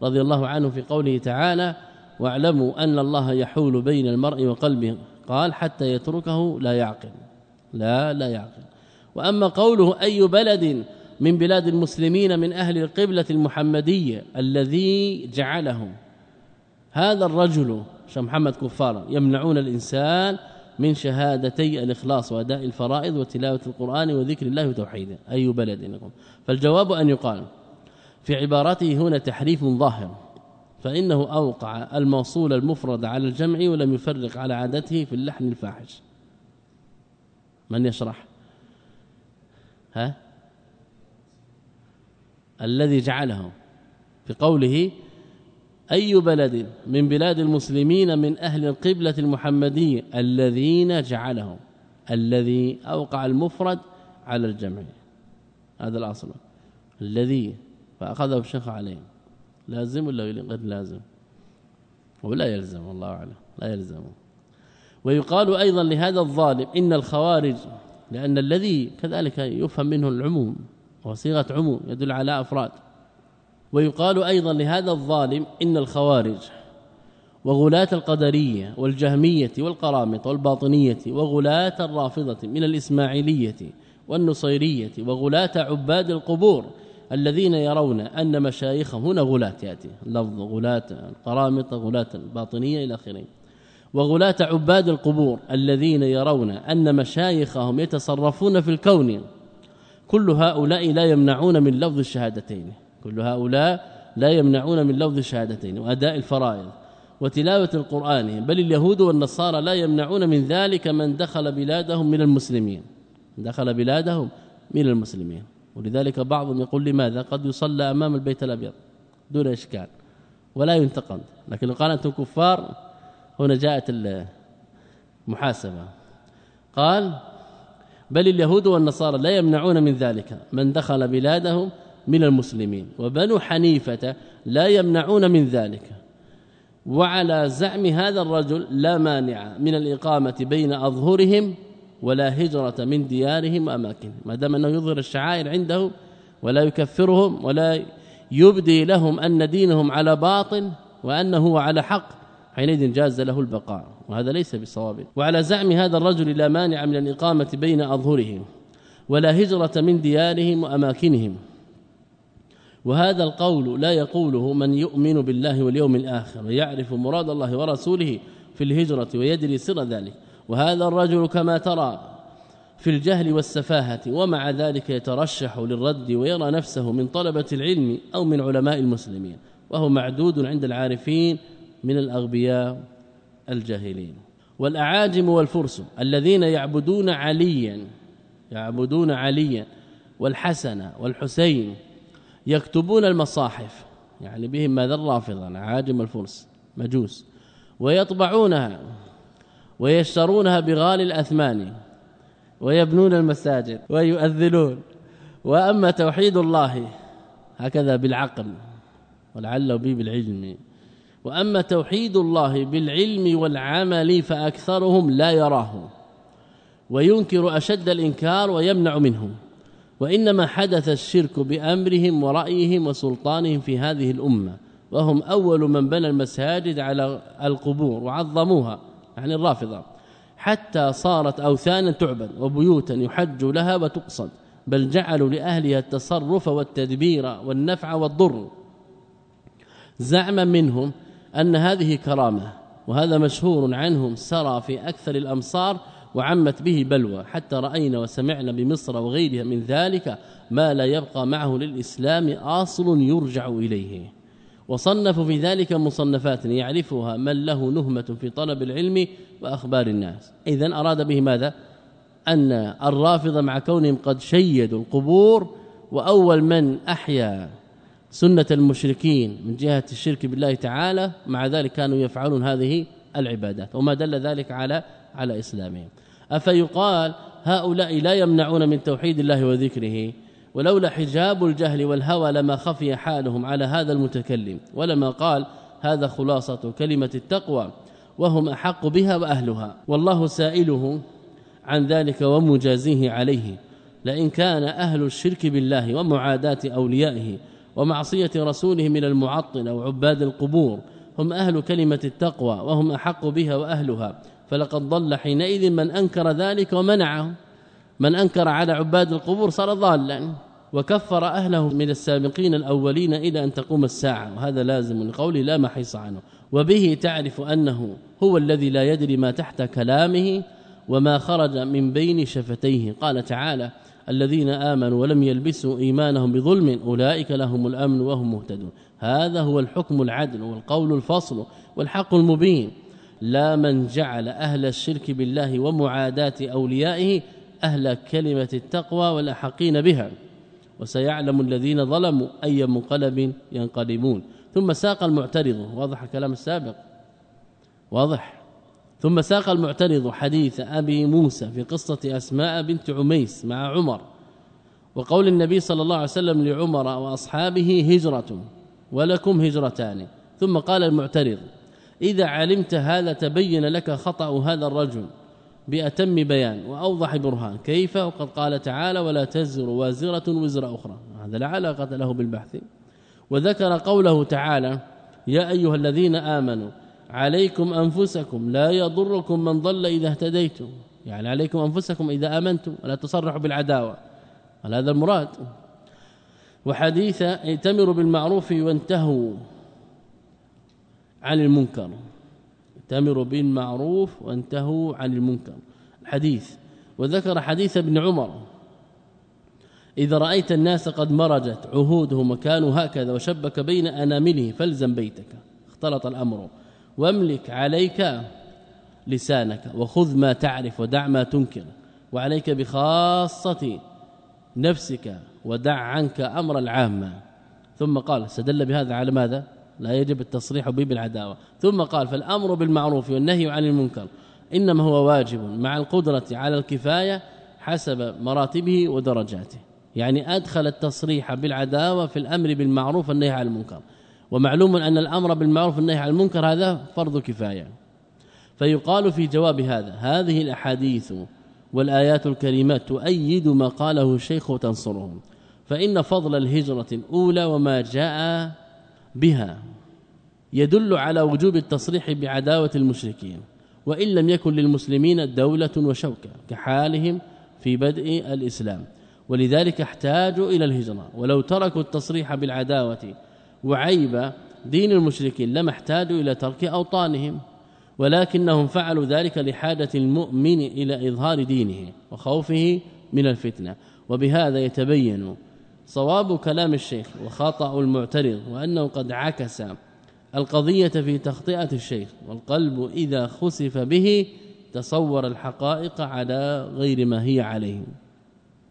رضي الله عنه في قوله تعالى واعلموا أن الله يحول بين المرء وقلبه قال حتى يتركه لا يعقل لا لا يعقل. وأما قوله أي بلد من بلاد المسلمين من أهل القبلة المحمدية الذي جعلهم. هذا الرجل شيخ محمد كفارا يمنعون الإنسان من شهادتي الإخلاص وأداء الفرائض وتلاوة القرآن وذكر الله وتوحيده. أي بلد فالجواب أن يقال في عبارته هنا تحريف ظاهر فإنه أوقع الموصول المفرد على الجمع ولم يفرق على عادته في اللحن الفاحش. من يشرح؟ ها؟ الذي جعله في قوله أي بلد من بلاد المسلمين من أهل القبلة المحمدية الذين جعلهم الذي أوقع المفرد على الجمع. هذا الأصل. الذي فأخذه الشيخ عليه. لازم ولا غير لازم؟ ولا يلزم والله أعلم. لا يلزم. ويقال أيضا لهذا الظالم إن الخوارج لأن الذي كذلك يفهم منه العموم وصيغة عموم يدل على أفراد. ويقال أيضا لهذا الظالم إن الخوارج وغلاة القدرية والجهمية والقرامطه والباطنية وغلاة الرافضة من الإسماعيلية والنصيرية وغلاة عباد القبور الذين يرون أن مشايخهم هنا غلاة يأتي. لفظ غلاة القرامطه غلاة الباطنية إلى آخره. وغلاة عباد القبور الذين يرون أن مشايخهم يتصرفون في الكون كل هؤلاء لا يمنعون من لفظ الشهادتين. كل هؤلاء لا يمنعون من لفظ الشهادتين وأداء الفرائض وتلاوة القرآن. بل اليهود والنصارى لا يمنعون من ذلك من دخل بلادهم من المسلمين. دخل بلادهم من المسلمين. ولذلك بعضهم يقول لماذا؟ قد يصلى أمام البيت الأبيض دون إشكال ولا ينتقد. لكن قال أنتم كفار. هنا جاءت المحاسبة. قال بل اليهود والنصارى لا يمنعون من ذلك. من دخل بلادهم من المسلمين. وبنو حنيفة لا يمنعون من ذلك. وعلى زعم هذا الرجل لا مانع من الإقامة بين أظهرهم ولا هجرة من ديارهم وأماكنهم. ما دام أنه يظهر الشعائر عندهم ولا يكفرهم ولا يبدي لهم أن دينهم على باطل وأنه على حق حينئذ جاز له البقاء وهذا ليس بصواب. وعلى زعم هذا الرجل لا مانع من الإقامة بين أظهرهم ولا هجرة من ديارهم وأماكنهم. وهذا القول لا يقوله من يؤمن بالله واليوم الآخر ويعرف مراد الله ورسوله في الهجرة ويدري سر ذلك. وهذا الرجل كما ترى في الجهل والسفاهة ومع ذلك يترشح للرد ويرى نفسه من طلبة العلم أو من علماء المسلمين وهو معدود عند العارفين من الأغبياء الجاهلين. والأعاجم والفرس الذين يعبدون عليا يعبدون عليا والحسن والحسين يكتبون المصاحف يعني بهم ماذا؟ الرافضة عاجم الفرس مجوس. ويطبعونها ويشترونها بغالي الأثمان ويبنون المساجد ويؤذنون وأما توحيد الله هكذا بالعقل ولعله به بالعلم. وأما توحيد الله بالعلم والعمل فأكثرهم لا يراه وينكر أشد الإنكار ويمنع منه وإنما حدث الشرك بأمرهم ورأيهم وسلطانهم في هذه الأمة وهم أول من بنى المساجد على القبور وعظموها يعني الرافضة حتى صارت أوثانا تعبد وبيوتا يحج لها وتقصد بل جعلوا لأهلها التصرف والتدبير والنفع والضر زعما منهم أن هذه كرامة وهذا مشهور عنهم سرى في أكثر الأمصار وعمت به بلوى حتى رأينا وسمعنا بمصر وغيرها من ذلك ما لا يبقى معه للإسلام آصل يرجع إليه. وصنفوا في ذلك مصنفات يعرفها من له نهمة في طلب العلم وأخبار الناس. اذا أراد به ماذا؟ أن الرافضه مع كونهم قد شيدوا القبور وأول من أحيا سنة المشركين من جهة الشرك بالله تعالى مع ذلك كانوا يفعلون هذه العبادات وما دل ذلك على على إسلامهم. أفيقال هؤلاء لا يمنعون من توحيد الله وذكره ولولا حجاب الجهل والهوى لما خفي حالهم على هذا المتكلم ولما قال هذا خلاصة كلمة التقوى وهم أحق بها وأهلها والله سائله عن ذلك ومجازيه عليه لئن كان أهل الشرك بالله ومعاداة أوليائه ومعصية رسوله من المعطل أو عباد القبور هم أهل كلمة التقوى وهم أحق بها وأهلها فلقد ضل حينئذ من أنكر ذلك ومنعه. من أنكر على عباد القبور صار ضالا وكفر أهله من السابقين الأولين إلى أن تقوم الساعة وهذا لازم لقوله لا محيص عنه. وبه تعرف أنه هو الذي لا يدري ما تحت كلامه وما خرج من بين شفتيه. قال تعالى الذين آمنوا ولم يلبسوا إيمانهم بظلم أولئك لهم الأمن وهم مهتدون. هذا هو الحكم العدل والقول الفصل والحق المبين. لا من جعل أهل الشرك بالله ومعاداة أوليائه أهل كلمة التقوى والأحقين بها. وسيعلم الذين ظلموا أي منقلب ينقلبون. ثم ساق المعترض. واضح الكلام السابق؟ واضح. ثم ساق المعترض حديث أبي موسى في قصة أسماء بنت عميس مع عمر وقول النبي صلى الله عليه وسلم لعمر وأصحابه هجرة ولكم هجرتان. ثم قال المعترض إذا علمت هذا تبين لك خطأ هذا الرجل بأتم بيان وأوضح برهان. كيف؟ وقد قال تعالى ولا تزر وازرة وزر أخرى. هذا لا علاقة له بالبحث. وذكر قوله تعالى يا أيها الذين آمنوا عليكم أنفسكم لا يضركم من ضل إذا اهتديتم. يعني عليكم أنفسكم إذا آمنتم ولا تصرحوا بالعداوة. هذا المراد. وحديث ائتمروا بالمعروف وانتهوا عن المنكر. ائتمروا بالمعروف وانتهوا عن المنكر. الحديث. وذكر حديث ابن عمر. إذا رأيت الناس قد مرجت عهودهم وكانوا هكذا وشبك بين أنامله فالزم بيتك. اختلط الأمر. واملك عليك لسانك وخذ ما تعرف ودع ما تنكر وعليك بخاصة نفسك ودع عنك أمر العامة. ثم قال استدل بهذا على ماذا؟ لا يجب التصريح به بالعداوة. ثم قال فالأمر بالمعروف والنهي عن المنكر إنما هو واجب مع القدرة على الكفاية حسب مراتبه ودرجاته. يعني أدخل التصريح بالعداوة في الأمر بالمعروف والنهي عن المنكر. ومعلوم أن الأمر بالمعروف والنهي عن المنكر هذا فرض كفاية. فيقال في جواب هذا هذه الأحاديث والآيات الكريمات تؤيد ما قاله الشيخ وتنصره. فإن فضل الهجرة الأولى وما جاء بها يدل على وجوب التصريح بعداوة المشركين وإن لم يكن للمسلمين دولة وشوكة كحالهم في بدء الإسلام. ولذلك احتاجوا إلى الهجرة ولو تركوا التصريح بالعداوة وعيب دين المشركين لما احتاجوا إلى ترك أوطانهم ولكنهم فعلوا ذلك لحاجة المؤمن إلى إظهار دينه وخوفه من الفتنة. وبهذا يتبين صواب كلام الشيخ وخطأ المعترض وأنه قد عكس القضية في تخطئة الشيخ والقلب إذا خسف به تصور الحقائق على غير ما هي عليه.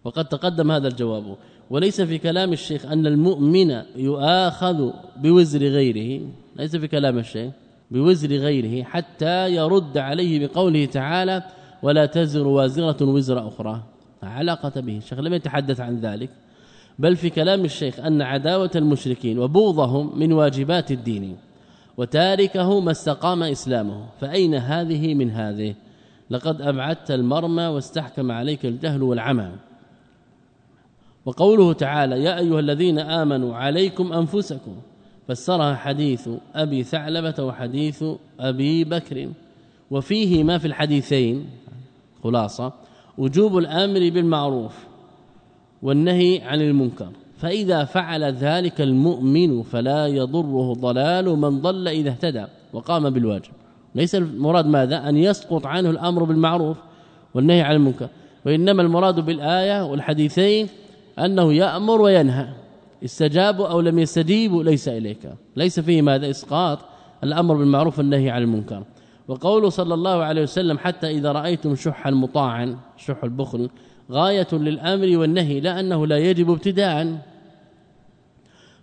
وقد تقدم هذا الجواب. وليس في كلام الشيخ أن المؤمن يؤاخذ بوزر غيره. ليس في كلام الشيخ بوزر غيره حتى يرد عليه بقوله تعالى ولا تزر وازرة وزر أخرى. علاقة به؟ الشيخ لم يتحدث عن ذلك. بل في كلام الشيخ أن عداوة المشركين وبغضهم من واجبات الدين وتاركه ما استقام إسلامه. فأين هذه من هذه؟ لقد أبعدت المرمى واستحكم عليك الجهل والعمى. وقوله تعالى يا أيها الذين آمنوا عليكم أنفسكم فسرها حديث أبي ثعلبة وحديث أبي بكر. وفيه ما في الحديثين خلاصة وجوب الأمر بالمعروف والنهي عن المنكر. فإذا فعل ذلك المؤمن فلا يضره ضلال من ضل إذا اهتدى وقام بالواجب. ليس المراد ماذا؟ أن يسقط عنه الأمر بالمعروف والنهي عن المنكر. وإنما المراد بالآية والحديثين أنه يأمر وينهى. استجابوا أو لم يستجيبوا ليس إليك. ليس فيه ماذا؟ إسقاط. الأمر بالمعروف والنهي عن المنكر. وقوله صلى الله عليه وسلم حتى إذا رأيتم شحا مطاعا شح البخل غاية للأمر والنهي لا أنه لا يجب ابتداء.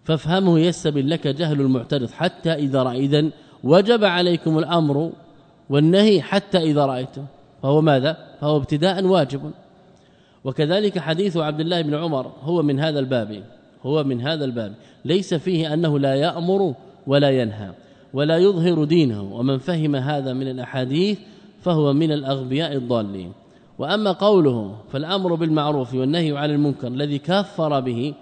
فافهمه يسبل لك جهل المعترض. حتى إذا رأى وجب عليكم الأمر والنهي حتى إذا رأيته فهو ماذا؟ فهو ابتداء واجب. وكذلك حديث عبد الله بن عمر هو من هذا الباب هو من هذا الباب. ليس فيه أنه لا يأمر ولا ينهى ولا يظهر دينه ومن فهم هذا من الأحاديث فهو من الأغبياء الضالين. وأما قوله فالأمر بالمعروف والنهي عن المنكر الذي كفر به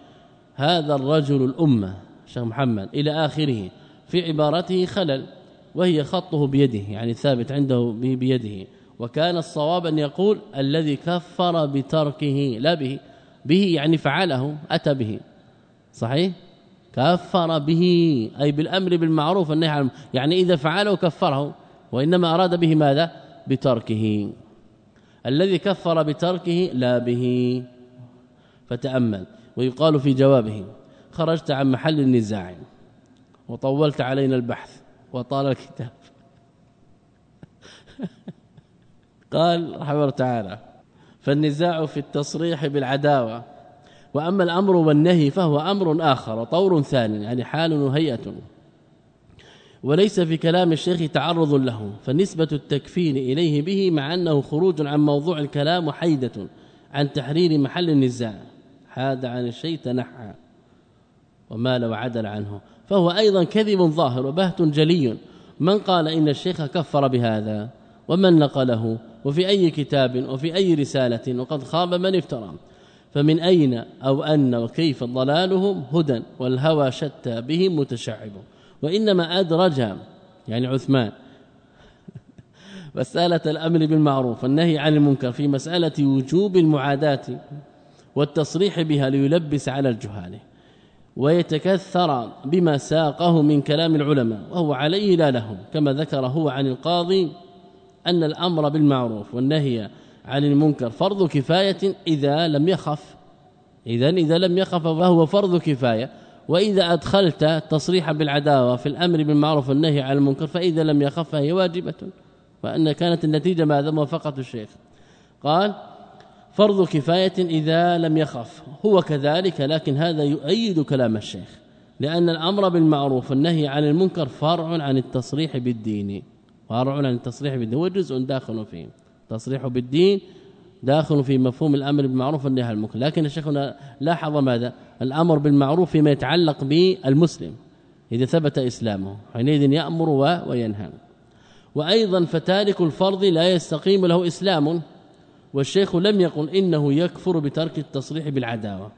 هذا الرجل الأمة شيخ محمد إلى آخره في عبارته خلل وهي خطه بيده يعني ثابت عنده بيده. وكان الصواب أن يقول الذي كفر بتركه لا به. به يعني فعله أتى به. صحيح؟ كفر به أي بالأمر بالمعروف والنهي عن يعني إذا فعله كفره وإنما أراد به ماذا؟ بتركه. الذي كفر بتركه لا به. فتأمل. ويقال في جوابه خرجت عن محل النزاع وطولت علينا البحث وطال الكتاب. قال رحمه الله تعالى فالنزاع في التصريح بالعداوة وأما الأمر والنهي فهو أمر آخر وطور ثاني يعني حال وهيئة. وليس في كلام الشيخ تعرض له فنسبة التكفين إليه به مع أنه خروج عن موضوع الكلام وحيده عن تحرير محل النزاع. حاد عن الشيء تنحى ومال وعدل عنه. فهو أيضا كذب ظاهر وبهت جلي. من قال إن الشيخ كفر بهذا؟ ومن نقله؟ وفي أي كتاب وفي أي رسالة وقد خاب من افترى. فمن أين أو أن وكيف ضلالهم هدى والهوى شتى بهم متشعب. وإنما أدرج يعني عثمان مسألة الأمر بالمعروف والنهي عن المنكر في مسألة وجوب المعاداة والتصريح بها ليلبس على الجهال. ويتكثر بما ساقه من كلام العلماء وهو عليه لا له كما ذكر هو عن القاضي أن الأمر بالمعروف والنهي عن المنكر فرض كفاية إذا لم يخف. اذا إذا لم يخف فهو فرض كفاية. وإذا أدخلت تصريحا بالعداوة في الأمر بالمعروف والنهي عن المنكر فإذا لم يخف فهي واجبة. وأن كانت النتيجة ماذا موافقه الشيخ. قال فرض كفاية إذا لم يخف. هو كذلك لكن هذا يؤيد كلام الشيخ. لأن الأمر بالمعروف والنهي عن المنكر فرع عن التصريح بالدين. فرع عن التصريح بالدين. وجزء داخل فيه. تصريح بالدين داخل في مفهوم الأمر بالمعروف والنهي عن المنكر. لكن الشيخ لاحظ ماذا؟ الأمر بالمعروف فيما يتعلق بالمسلم. إذا ثبت إسلامه حينئذ يأمر وينهى. وأيضا فتارك الفرض لا يستقيم له إسلام. والشيخ لم يقل إنه يكفر بترك التصريح بالعداوة.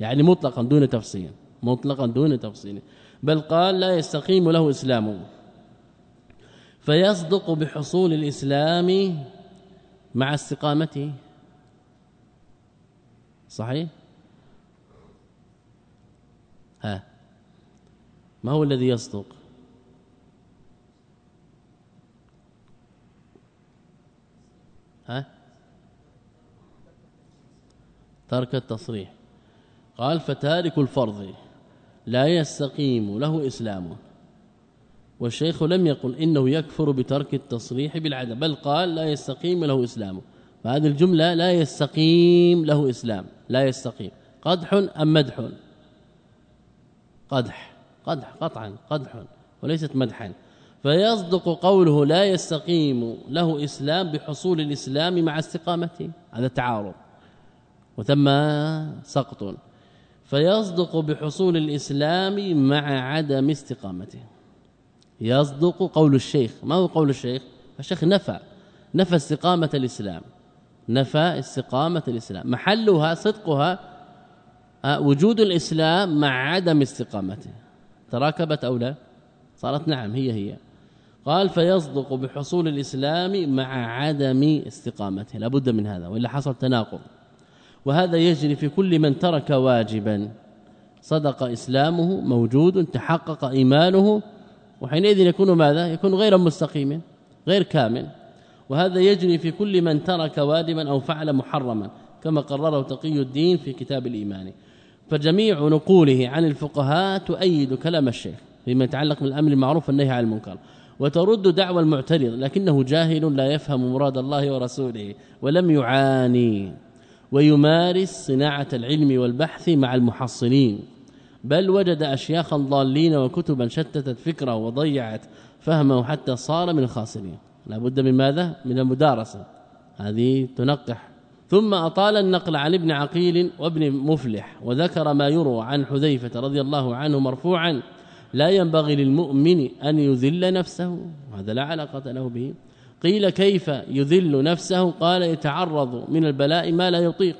يعني مطلقا دون تفصيل. مطلقا دون تفصيل. بل قال لا يستقيم له اسلام فيصدق بحصول الإسلام مع استقامته. صحيح؟ ها. ما هو الذي يصدق؟ ها؟ ترك التصريح. قال فتارك الفرض لا يستقيم له اسلامه والشيخ لم يقل إنه يكفر بترك التصريح بالعدم بل قال لا يستقيم له اسلامه فهذه الجملة لا يستقيم له إسلام لا يستقيم. قدح أم مدح؟ قدح قدح قطعا قدح وليست مدحا. فيصدق قوله لا يستقيم له إسلام بحصول الإسلام مع استقامته هذا تعارض. وثم سقط. فيصدق بحصول الإسلام مع عدم استقامته. يصدق قول الشيخ. ما هو قول الشيخ؟ الشيخ نفى نفى استقامة الإسلام. نفى استقامة الإسلام. محلها صدقها آه، وجود الإسلام مع عدم استقامته. تراكبت أو لا؟ صارت نعم هي هي. قال فيصدق بحصول الإسلام مع عدم استقامته. لابد من هذا وإلا حصل تناقض. وهذا يجري في كل من ترك واجبا. صدق إسلامه موجود تحقق إيمانه وحينئذ يكون ماذا؟ يكون غير مستقيم غير كامل. وهذا يجري في كل من ترك واجبا أو فعل محرما كما قرره تقي الدين في كتاب الإيمان. فجميع نقوله عن الفقهاء تؤيد كلام الشيخ فيما يتعلق بالأمر المعروف والنهي عن المنكر. وترد دعوى المعترض لكنه جاهل لا يفهم مراد الله ورسوله ولم يعاني. ويمارس صناعة العلم والبحث مع المحصلين. بل وجد اشياخا ضالين وكتبا شتتت فكره وضيعت فهمه حتى صار من الخاسرين. لابد من ماذا؟ من المدارسة. هذه تنقح. ثم أطال النقل عن ابن عقيل وابن مفلح وذكر ما يروى عن حذيفة رضي الله عنه مرفوعا لا ينبغي للمؤمن أن يذل نفسه. هذا لا علاقة له به. قيل كيف يذل نفسه؟ قال يتعرض من البلاء ما لا يطيق.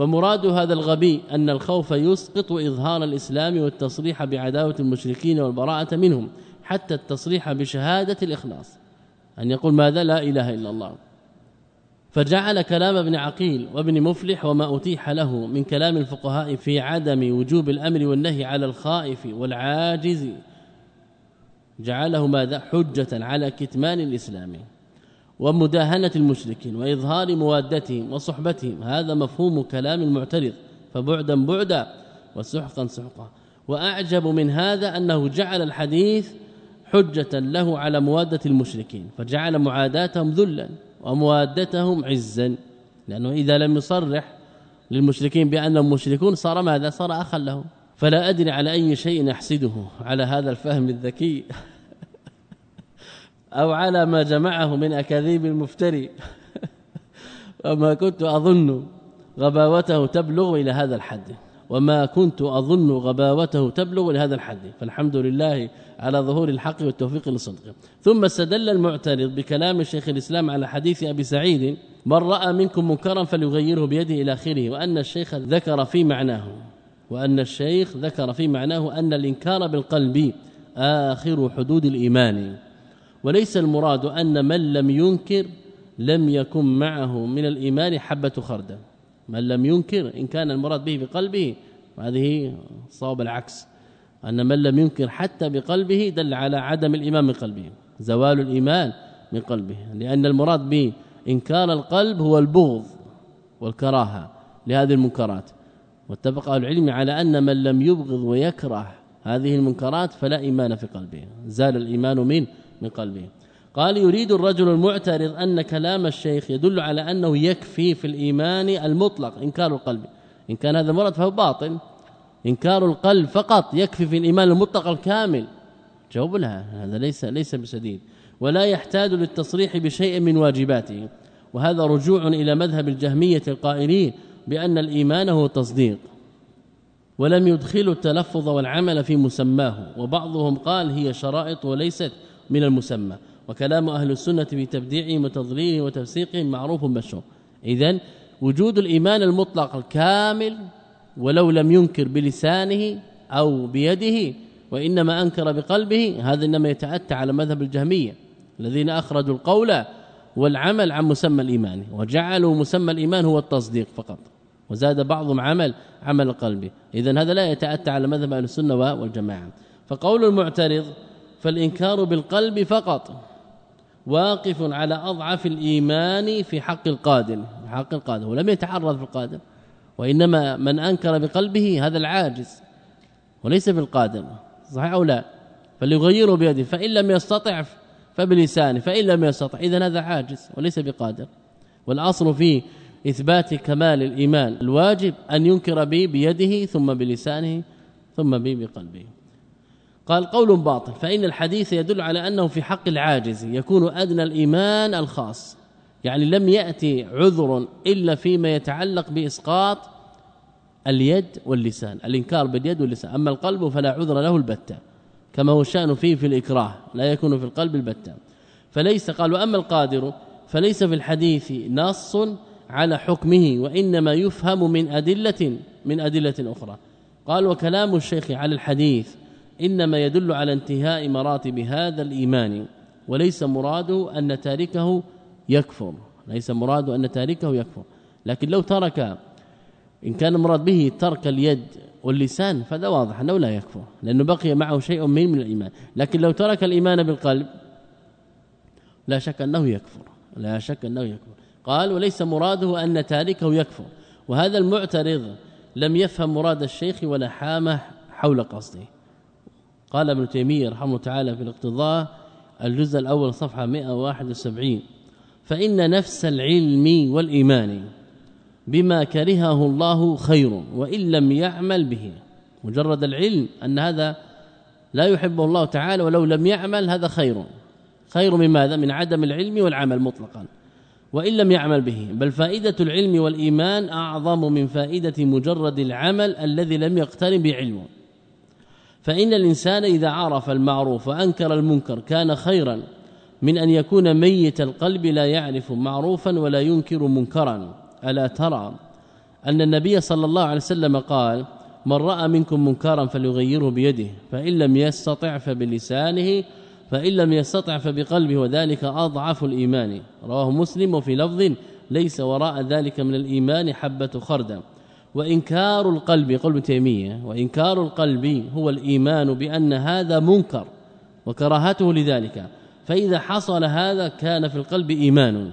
ومراد هذا الغبي أن الخوف يسقط إظهار الإسلام والتصريح بعداوة المشركين والبراءة منهم حتى التصريح بشهادة الإخلاص. أن يقول ماذا؟ لا إله إلا الله. فجعل كلام ابن عقيل وابن مفلح وما أتيح له من كلام الفقهاء في عدم وجوب الأمر والنهي على الخائف والعاجز. جعله ماذا؟ حجة على كتمان الإسلام. ومداهنة المشركين وإظهار موادتهم وصحبتهم. هذا مفهوم كلام المعترض فبعدا بعدا وسحقا سحقا. وأعجب من هذا أنه جعل الحديث حجة له على مواده المشركين فجعل معاداتهم ذلا وموادتهم عزا. لأنه إذا لم يصرح للمشركين بانهم مشركون صار ماذا؟ صار اخا لهم. فلا أدري على أي شيء احسده على هذا الفهم الذكي. أو على ما جمعه من أكاذيب المفتري. وما كنت أظن غباوته تبلغ إلى هذا الحد. وما كنت أظن غباوته تبلغ لهذا الحد. فالحمد لله على ظهور الحق والتوفيق لصدقه ثم استدل المعترض بكلام شيخ الإسلام على حديث أبي سعيد من رأى منكم منكرا فليغيره بيده إلى آخره. وأن الشيخ ذكر في معناه. وأن الشيخ ذكر في معناه أن الإنكار بالقلب آخر حدود الإيمان. وليس المراد أن من لم ينكر لم يكن معه من الإيمان حبة خردل. من لم ينكر إن كان المراد به بقلبه هذه صواب العكس. أن من لم ينكر حتى بقلبه دل على عدم الإيمان من قلبه زوال الإيمان من قلبه. لأن المراد به إنكار القلب هو البغض والكراهة لهذه المنكرات. واتفق أهل العلم على أن من لم يبغض ويكره هذه المنكرات فلا إيمان في قلبه. زال الإيمان منه من قلبه. قال يريد الرجل المعترض أن كلام الشيخ يدل على أنه يكفي في الإيمان المطلق إنكار القلب. إن كان هذا مرض فهو باطل. إنكار القلب فقط يكفي في الإيمان المطلق الكامل. جواب لها هذا ليس ليس بسديد ولا يحتاج للتصريح بشيء من واجباته. وهذا رجوع إلى مذهب الجهمية القائلين بأن الإيمان هو تصديق. ولم يدخلوا التلفظ والعمل في مسماه. وبعضهم قال هي شرائط وليست من المسمى وكلام أهل السنة في تبديعه وتضليله وتفسيقه معروف مشهور. اذا وجود الإيمان المطلق الكامل ولو لم ينكر بلسانه أو بيده وإنما أنكر بقلبه هذا إنما يتاتى على مذهب الجهمية الذين أخرجوا القول والعمل عن مسمى الإيمان وجعلوا مسمى الإيمان هو التصديق فقط وزاد بعضهم عمل عمل القلب اذا هذا لا يتاتى على مذهب أهل السنة والجماعة. فقول المعترض فالإنكار بالقلب فقط. واقف على أضعف الإيمان في حق القادر في حق القادر ولم يتعرض في القادر وإنما من أنكر بقلبه هذا العاجز وليس بالقادر صحيح أو لا؟ فليغيره بيده فإن لم يستطع فبلسانه فإن لم يستطع اذا هذا عاجز وليس بقادر. والأصل في إثبات كمال الإيمان الواجب أن ينكر به بيده ثم بلسانه ثم به بقلبه. قال قول باطل فإن الحديث يدل على أنه في حق العاجز يكون أدنى الإيمان الخاص. يعني لم يأتي عذر إلا فيما يتعلق بإسقاط اليد واللسان الإنكار باليد واللسان. أما القلب فلا عذر له البتة كما هو الشأن فيه في الإكراه لا يكون في القلب البتة. فليس قال وأما القادر فليس في الحديث نص على حكمه وإنما يفهم من أدلة من أدلة أخرى. قال وكلام الشيخ على الحديث إنما يدل على انتهاء مراتب هذا الإيمان وليس مراده أن تاركه يكفر ليس مراده أن تاركه يكفر. لكن لو ترك إن كان مراد به ترك اليد واللسان فهذا واضح أنه لا يكفر لأنه بقي معه شيء من من الإيمان. لكن لو ترك الإيمان بالقلب لا شك أنه يكفر لا شك أنه يكفر. قال وليس مراده أن تاركه يكفر. وهذا المعترض لم يفهم مراد الشيخ ولا حامه حول قصده. قال ابن تيمية رحمه الله تعالى في الاقتضاء الجزء الأول صفحة 171 فإن نفس العلم والإيمان بما كرهه الله خير وإن لم يعمل به. مجرد العلم أن هذا لا يحبه الله تعالى ولو لم يعمل هذا خير. خير من ماذا؟ من عدم العلم والعمل مطلقا. وإن لم يعمل به. بل فائدة العلم والإيمان أعظم من فائدة مجرد العمل الذي لم يقترن بعلمه فإن الإنسان إذا عرف المعروف وأنكر المنكر كان خيرا من أن يكون ميت القلب لا يعرف معروفا ولا ينكر منكرا. ألا ترى أن النبي صلى الله عليه وسلم قال من رأى منكم منكرا فليغيره بيده فإن لم يستطع فبلسانه فإن لم يستطع فبقلبه وذلك أضعف الإيمان. رواه مسلم وفي لفظ ليس وراء ذلك من الإيمان حبة خردل. وإنكار القلب قلب تيمية وإنكار القلب هو الإيمان بأن هذا منكر وكراهته لذلك. فإذا حصل هذا كان في القلب إيمان.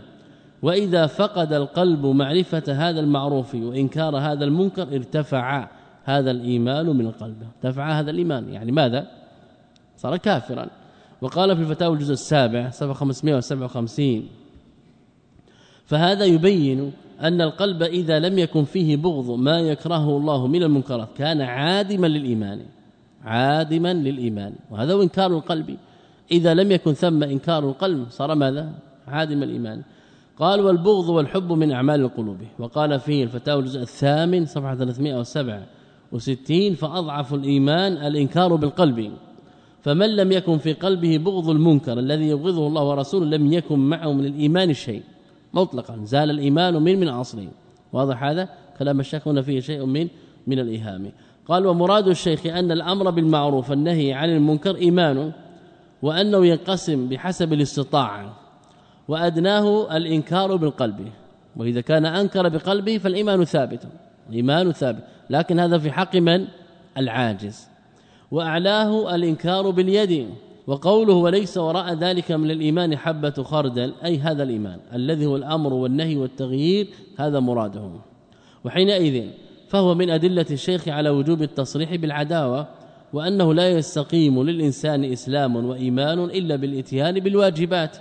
وإذا فقد القلب معرفة هذا المعروف وإنكار هذا المنكر ارتفع هذا الإيمان من القلب. ارتفع هذا الإيمان. يعني ماذا؟ صار كافرا. وقال في الفتاوى الجزء السابع صفحة 557 فهذا يبين أن القلب إذا لم يكن فيه بغض ما يكرهه الله من المنكرات كان عادما للإيمان عادما للإيمان. وهذا هو إنكار القلب. إذا لم يكن ثم إنكار القلب صار ماذا؟ عادم الإيمان. قال والبغض والحب من أعمال القلوب. وقال فيه الفتاوى الجزء الثامن صفحة 367 فأضعف الإيمان الإنكار بالقلب. فمن لم يكن في قلبه بغض المنكر الذي يبغضه الله ورسوله لم يكن معه من الإيمان شيء. مطلقا. زال الإيمان من من اصله واضح هذا؟ كلام الشيخ هنا فيه شيء من من الايهام قال ومراد الشيخ أن الأمر بالمعروف النهي عن المنكر ايمان وأنه ينقسم بحسب الاستطاعة وأدناه الإنكار بالقلب. وإذا كان أنكر بقلبه فالإيمان ثابت الإيمان ثابت. لكن هذا في حق من؟ العاجز. وأعلاه الإنكار باليد. وقوله وليس وراء ذلك من الإيمان حبة خردل أي هذا الإيمان الذي هو الأمر والنهي والتغيير هذا مراده وحينئذ فهو من أدلة الشيخ على وجوب التصريح بالعداوة وأنه لا يستقيم للإنسان إسلام وإيمان إلا بالإتيان بالواجبات.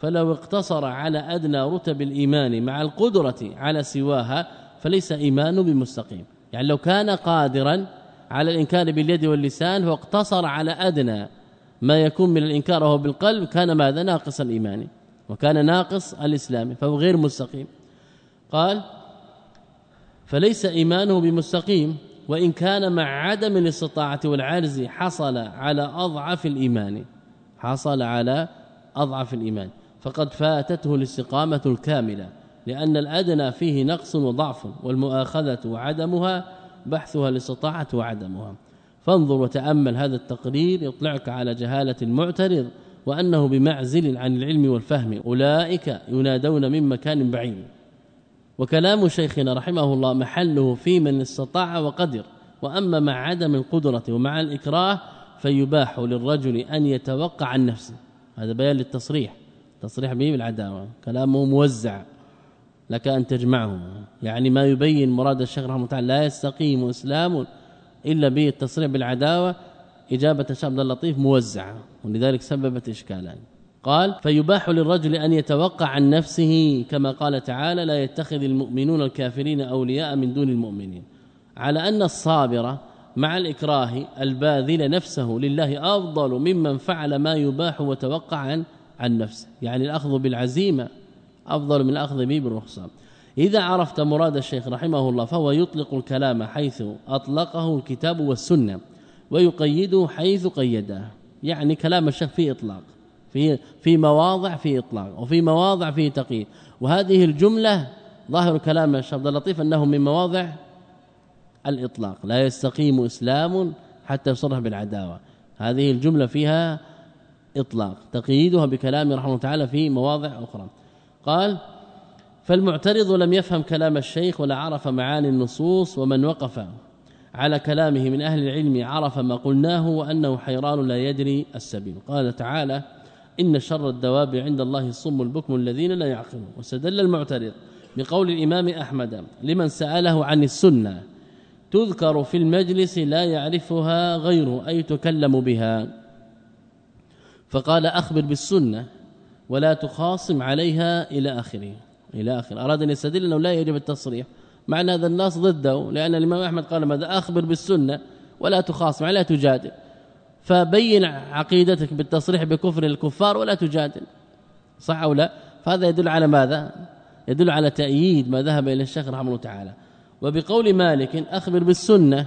فلو اقتصر على أدنى رتب الإيمان مع القدرة على سواها فليس إيمان بمستقيم. يعني لو كان قادرا على الإنكار باليد واللسان واقتصر على أدنى ما يكون من الإنكار وهو بالقلب كان ماذا؟ ناقص الإيمان وكان ناقص الإسلام فهو غير مستقيم. قال فليس إيمانه بمستقيم وإن كان مع عدم الاستطاعة والعجز حصل على أضعف الإيمان. حصل على أضعف الإيمان. فقد فاتته الاستقامة الكاملة لأن الأدنى فيه نقص وضعف والمؤاخذة وعدمها بحثها الاستطاعة وعدمها فانظر وتأمل هذا التقرير يطلعك على جهالة المعترض وأنه بمعزل عن العلم والفهم. أولئك ينادون من مكان بعيد. وكلام شيخنا رحمه الله محله في من استطاع وقدر. وأما مع عدم القدرة ومع الإكراه فيباح للرجل أن يتوقع عن نفسه. هذا بيان للتصريح. تصريح به بالعداوة. كلامه موزع. لك أن تجمعه. يعني ما يبين مراد الشيخ رحمه الله لا يستقيم إسلام إلا بالتصريح بالعداوة إجابة الشيخ عبد اللطيف موزعة. ولذلك سببت اشكالا قال فيباح للرجل أن يتوقع عن نفسه كما قال تعالى لا يتخذ المؤمنون الكافرين أولياء من دون المؤمنين. على أن الصابر مع الإكراه الباذل نفسه لله أفضل ممن فعل ما يباح وتوقع عن, عن نفسه. يعني الأخذ بالعزيمة أفضل من الأخذ به بالرخصة. إذا عرفت مراد الشيخ رحمه الله فهو يطلق الكلام حيث أطلقه الكتاب والسنة ويقيده حيث قيده. يعني كلام الشيخ فيه إطلاق في في مواضع في إطلاق وفي مواضع في تقييد. وهذه الجملة ظاهر كلام الشيخ عبد اللطيف أنه من مواضع الإطلاق. لا يستقيم إسلام حتى يصرح بالعداوة. هذه الجملة فيها إطلاق تقييدها بكلام رحمه الله تعالى في مواضع أخرى. قال فالمعترض لم يفهم كلام الشيخ ولا عرف معاني النصوص ومن وقف على كلامه من أهل العلم عرف ما قلناه وأنه حيران لا يدري السبيل. قال تعالى إن شر الدواب عند الله الصم البكم الذين لا يعقلون. واستدل المعترض بقول الإمام أحمد لمن سأله عن السنة تذكر في المجلس لا يعرفها غيره أي تكلم بها. فقال أخبر بالسنة ولا تخاصم عليها إلى آخره. إلى آخر. أراد أن يستدل أنه لا يجب التصريح. معنى هذا النص ضده لأن الإمام أحمد قال ماذا؟ أخبر بالسنة ولا تخاصم لا تجادل. فبين عقيدتك بالتصريح بكفر الكفار ولا تجادل. صح أو لا؟ فهذا يدل على ماذا؟ يدل على تأييد ما ذهب إلى الشيخ رحمه الله تعالى. وبقول مالك أخبر بالسنة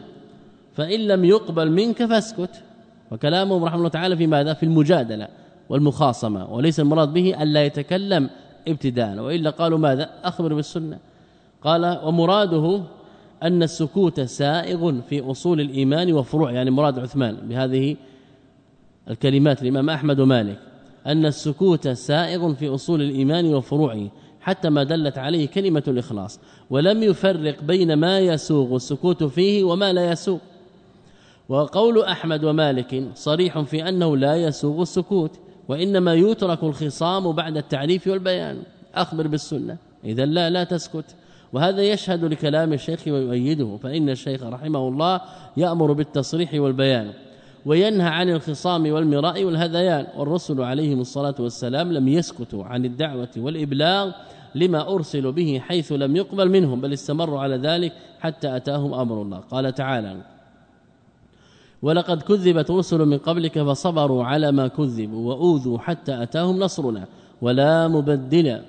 فإن لم يقبل منك فاسكت. وكلامه رحمه الله تعالى في ماذا؟ في المجادلة والمخاصمة وليس المراد به الا يتكلم ابتداء. وإلا قالوا ماذا؟ أخبر بالسنة. قال ومراده أن السكوت سائغ في أصول الإيمان وفروع يعني مراد عثمان بهذه الكلمات الإمام أحمد ومالك. أن السكوت سائغ في أصول الإيمان وفروعه حتى ما دلت عليه كلمة الإخلاص. ولم يفرق بين ما يسوغ السكوت فيه وما لا يسوغ. وقول أحمد ومالك صريح في أنه لا يسوغ السكوت. وإنما يترك الخصام بعد التعريف والبيان. أخبر بالسنة. إذا لا لا تسكت. وهذا يشهد لكلام الشيخ ويؤيده فإن الشيخ رحمه الله يأمر بالتصريح والبيان وينهى عن الخصام والمراء والهذيان. والرسل عليهم الصلاة والسلام لم يسكتوا عن الدعوة والإبلاغ لما أرسلوا به حيث لم يقبل منهم بل استمروا على ذلك حتى أتاهم أمر الله. قال تعالى ولقد كذبت رسل من قبلك فصبروا على ما كذبوا وأوذوا حتى أتاهم نصرنا ولا مبدل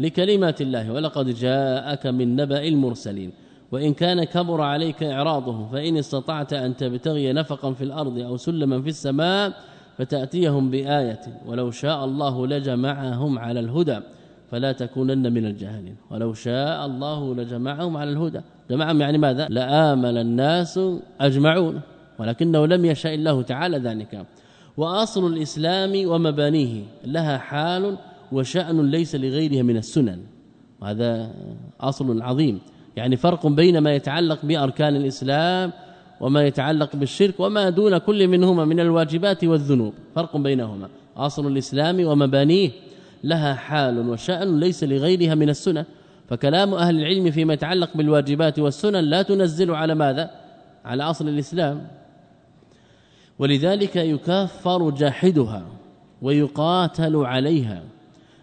لكلمات الله. ولقد جاءك من نبأ المرسلين. وإن كان كبر عليك إعراضه فإن استطعت أن تبتغي نفقا في الأرض أو سلما في السماء فتأتيهم بآية. ولو شاء الله لجمعهم على الهدى فلا تكونن من الجاهلين. ولو شاء الله لجمعهم على الهدى. جمعهم يعني ماذا؟ لآمن الناس أجمعون. ولكنه لم يشاء الله تعالى ذلك. وأصل الإسلام ومبانيه لها حال وشأن ليس لغيرها من السنن. وهذا أصل عظيم. يعني فرق بين ما يتعلق بأركان الإسلام وما يتعلق بالشرك وما دون كل منهما من الواجبات والذنوب. فرق بينهما. أصل الإسلام ومبانيه لها حال وشأن ليس لغيرها من السنن. فكلام أهل العلم فيما يتعلق بالواجبات والسنن لا تنزل على ماذا؟ على أصل الإسلام. ولذلك يكفر جاحدها ويقاتل عليها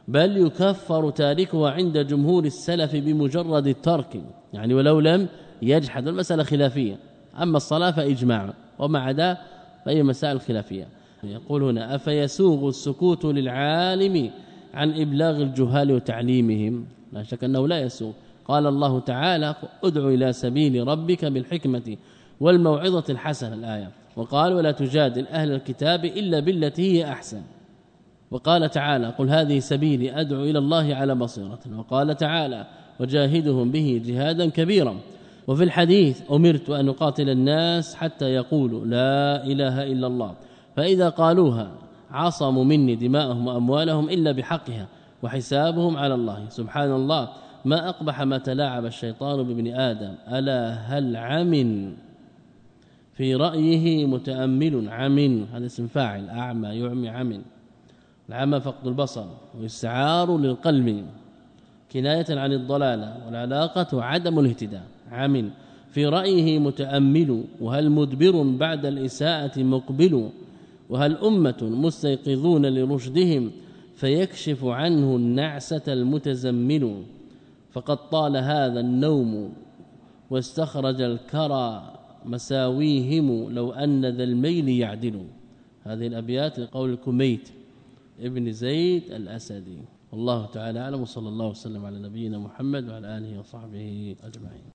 بل يكفر تاركه عند جمهور السلف بمجرد الترك يعني ولو لم يجحد. المسألة خلافية أما الصلاة فإجماع وما عدا فهي مسائل خلافية. يقول هنا أفيسوغ السكوت للعالم عن إبلاغ الجهال وتعليمهم؟ لا شك أنه لا يسوغ. قال الله تعالى ادع إلى سبيل ربك بالحكمة والموعظة الحسنة. الآية. وقال ولا تجادل أهل الكتاب إلا بالتي هي أحسن. وقال تعالى قل هذه سبيلي أدعو إلى الله على بصيرة. وقال تعالى وجاهدهم به جهادا كبيرا. وفي الحديث أمرت أن أقاتل الناس حتى يقولوا لا إله إلا الله فإذا قالوها عصموا مني دماءهم وأموالهم إلا بحقها وحسابهم على الله. سبحان الله ما أقبح ما تلاعب الشيطان بابن آدم. ألا هل عم في رأيه متأمل عم هذا اسم فاعل أعمى يعمي عم العمى فقد البصر واستعار للقلب كناية عن الضلالة والعلاقة عدم الاهتداء عام في رأيه متأمل وهل مدبر بعد الإساءة مقبل؟ وهل أمة مستيقظون لرشدهم فيكشف عنه النعسة المتزمل؟ فقد طال هذا النوم واستخرج الكرى مساويهم لو أن ذا الميل يعدل. هذه الأبيات لقول الكميت ابن زيد الأسدي. والله تعالى أعلم وصلى الله وسلم على نبينا محمد وعلى آله وصحبه أجمعين.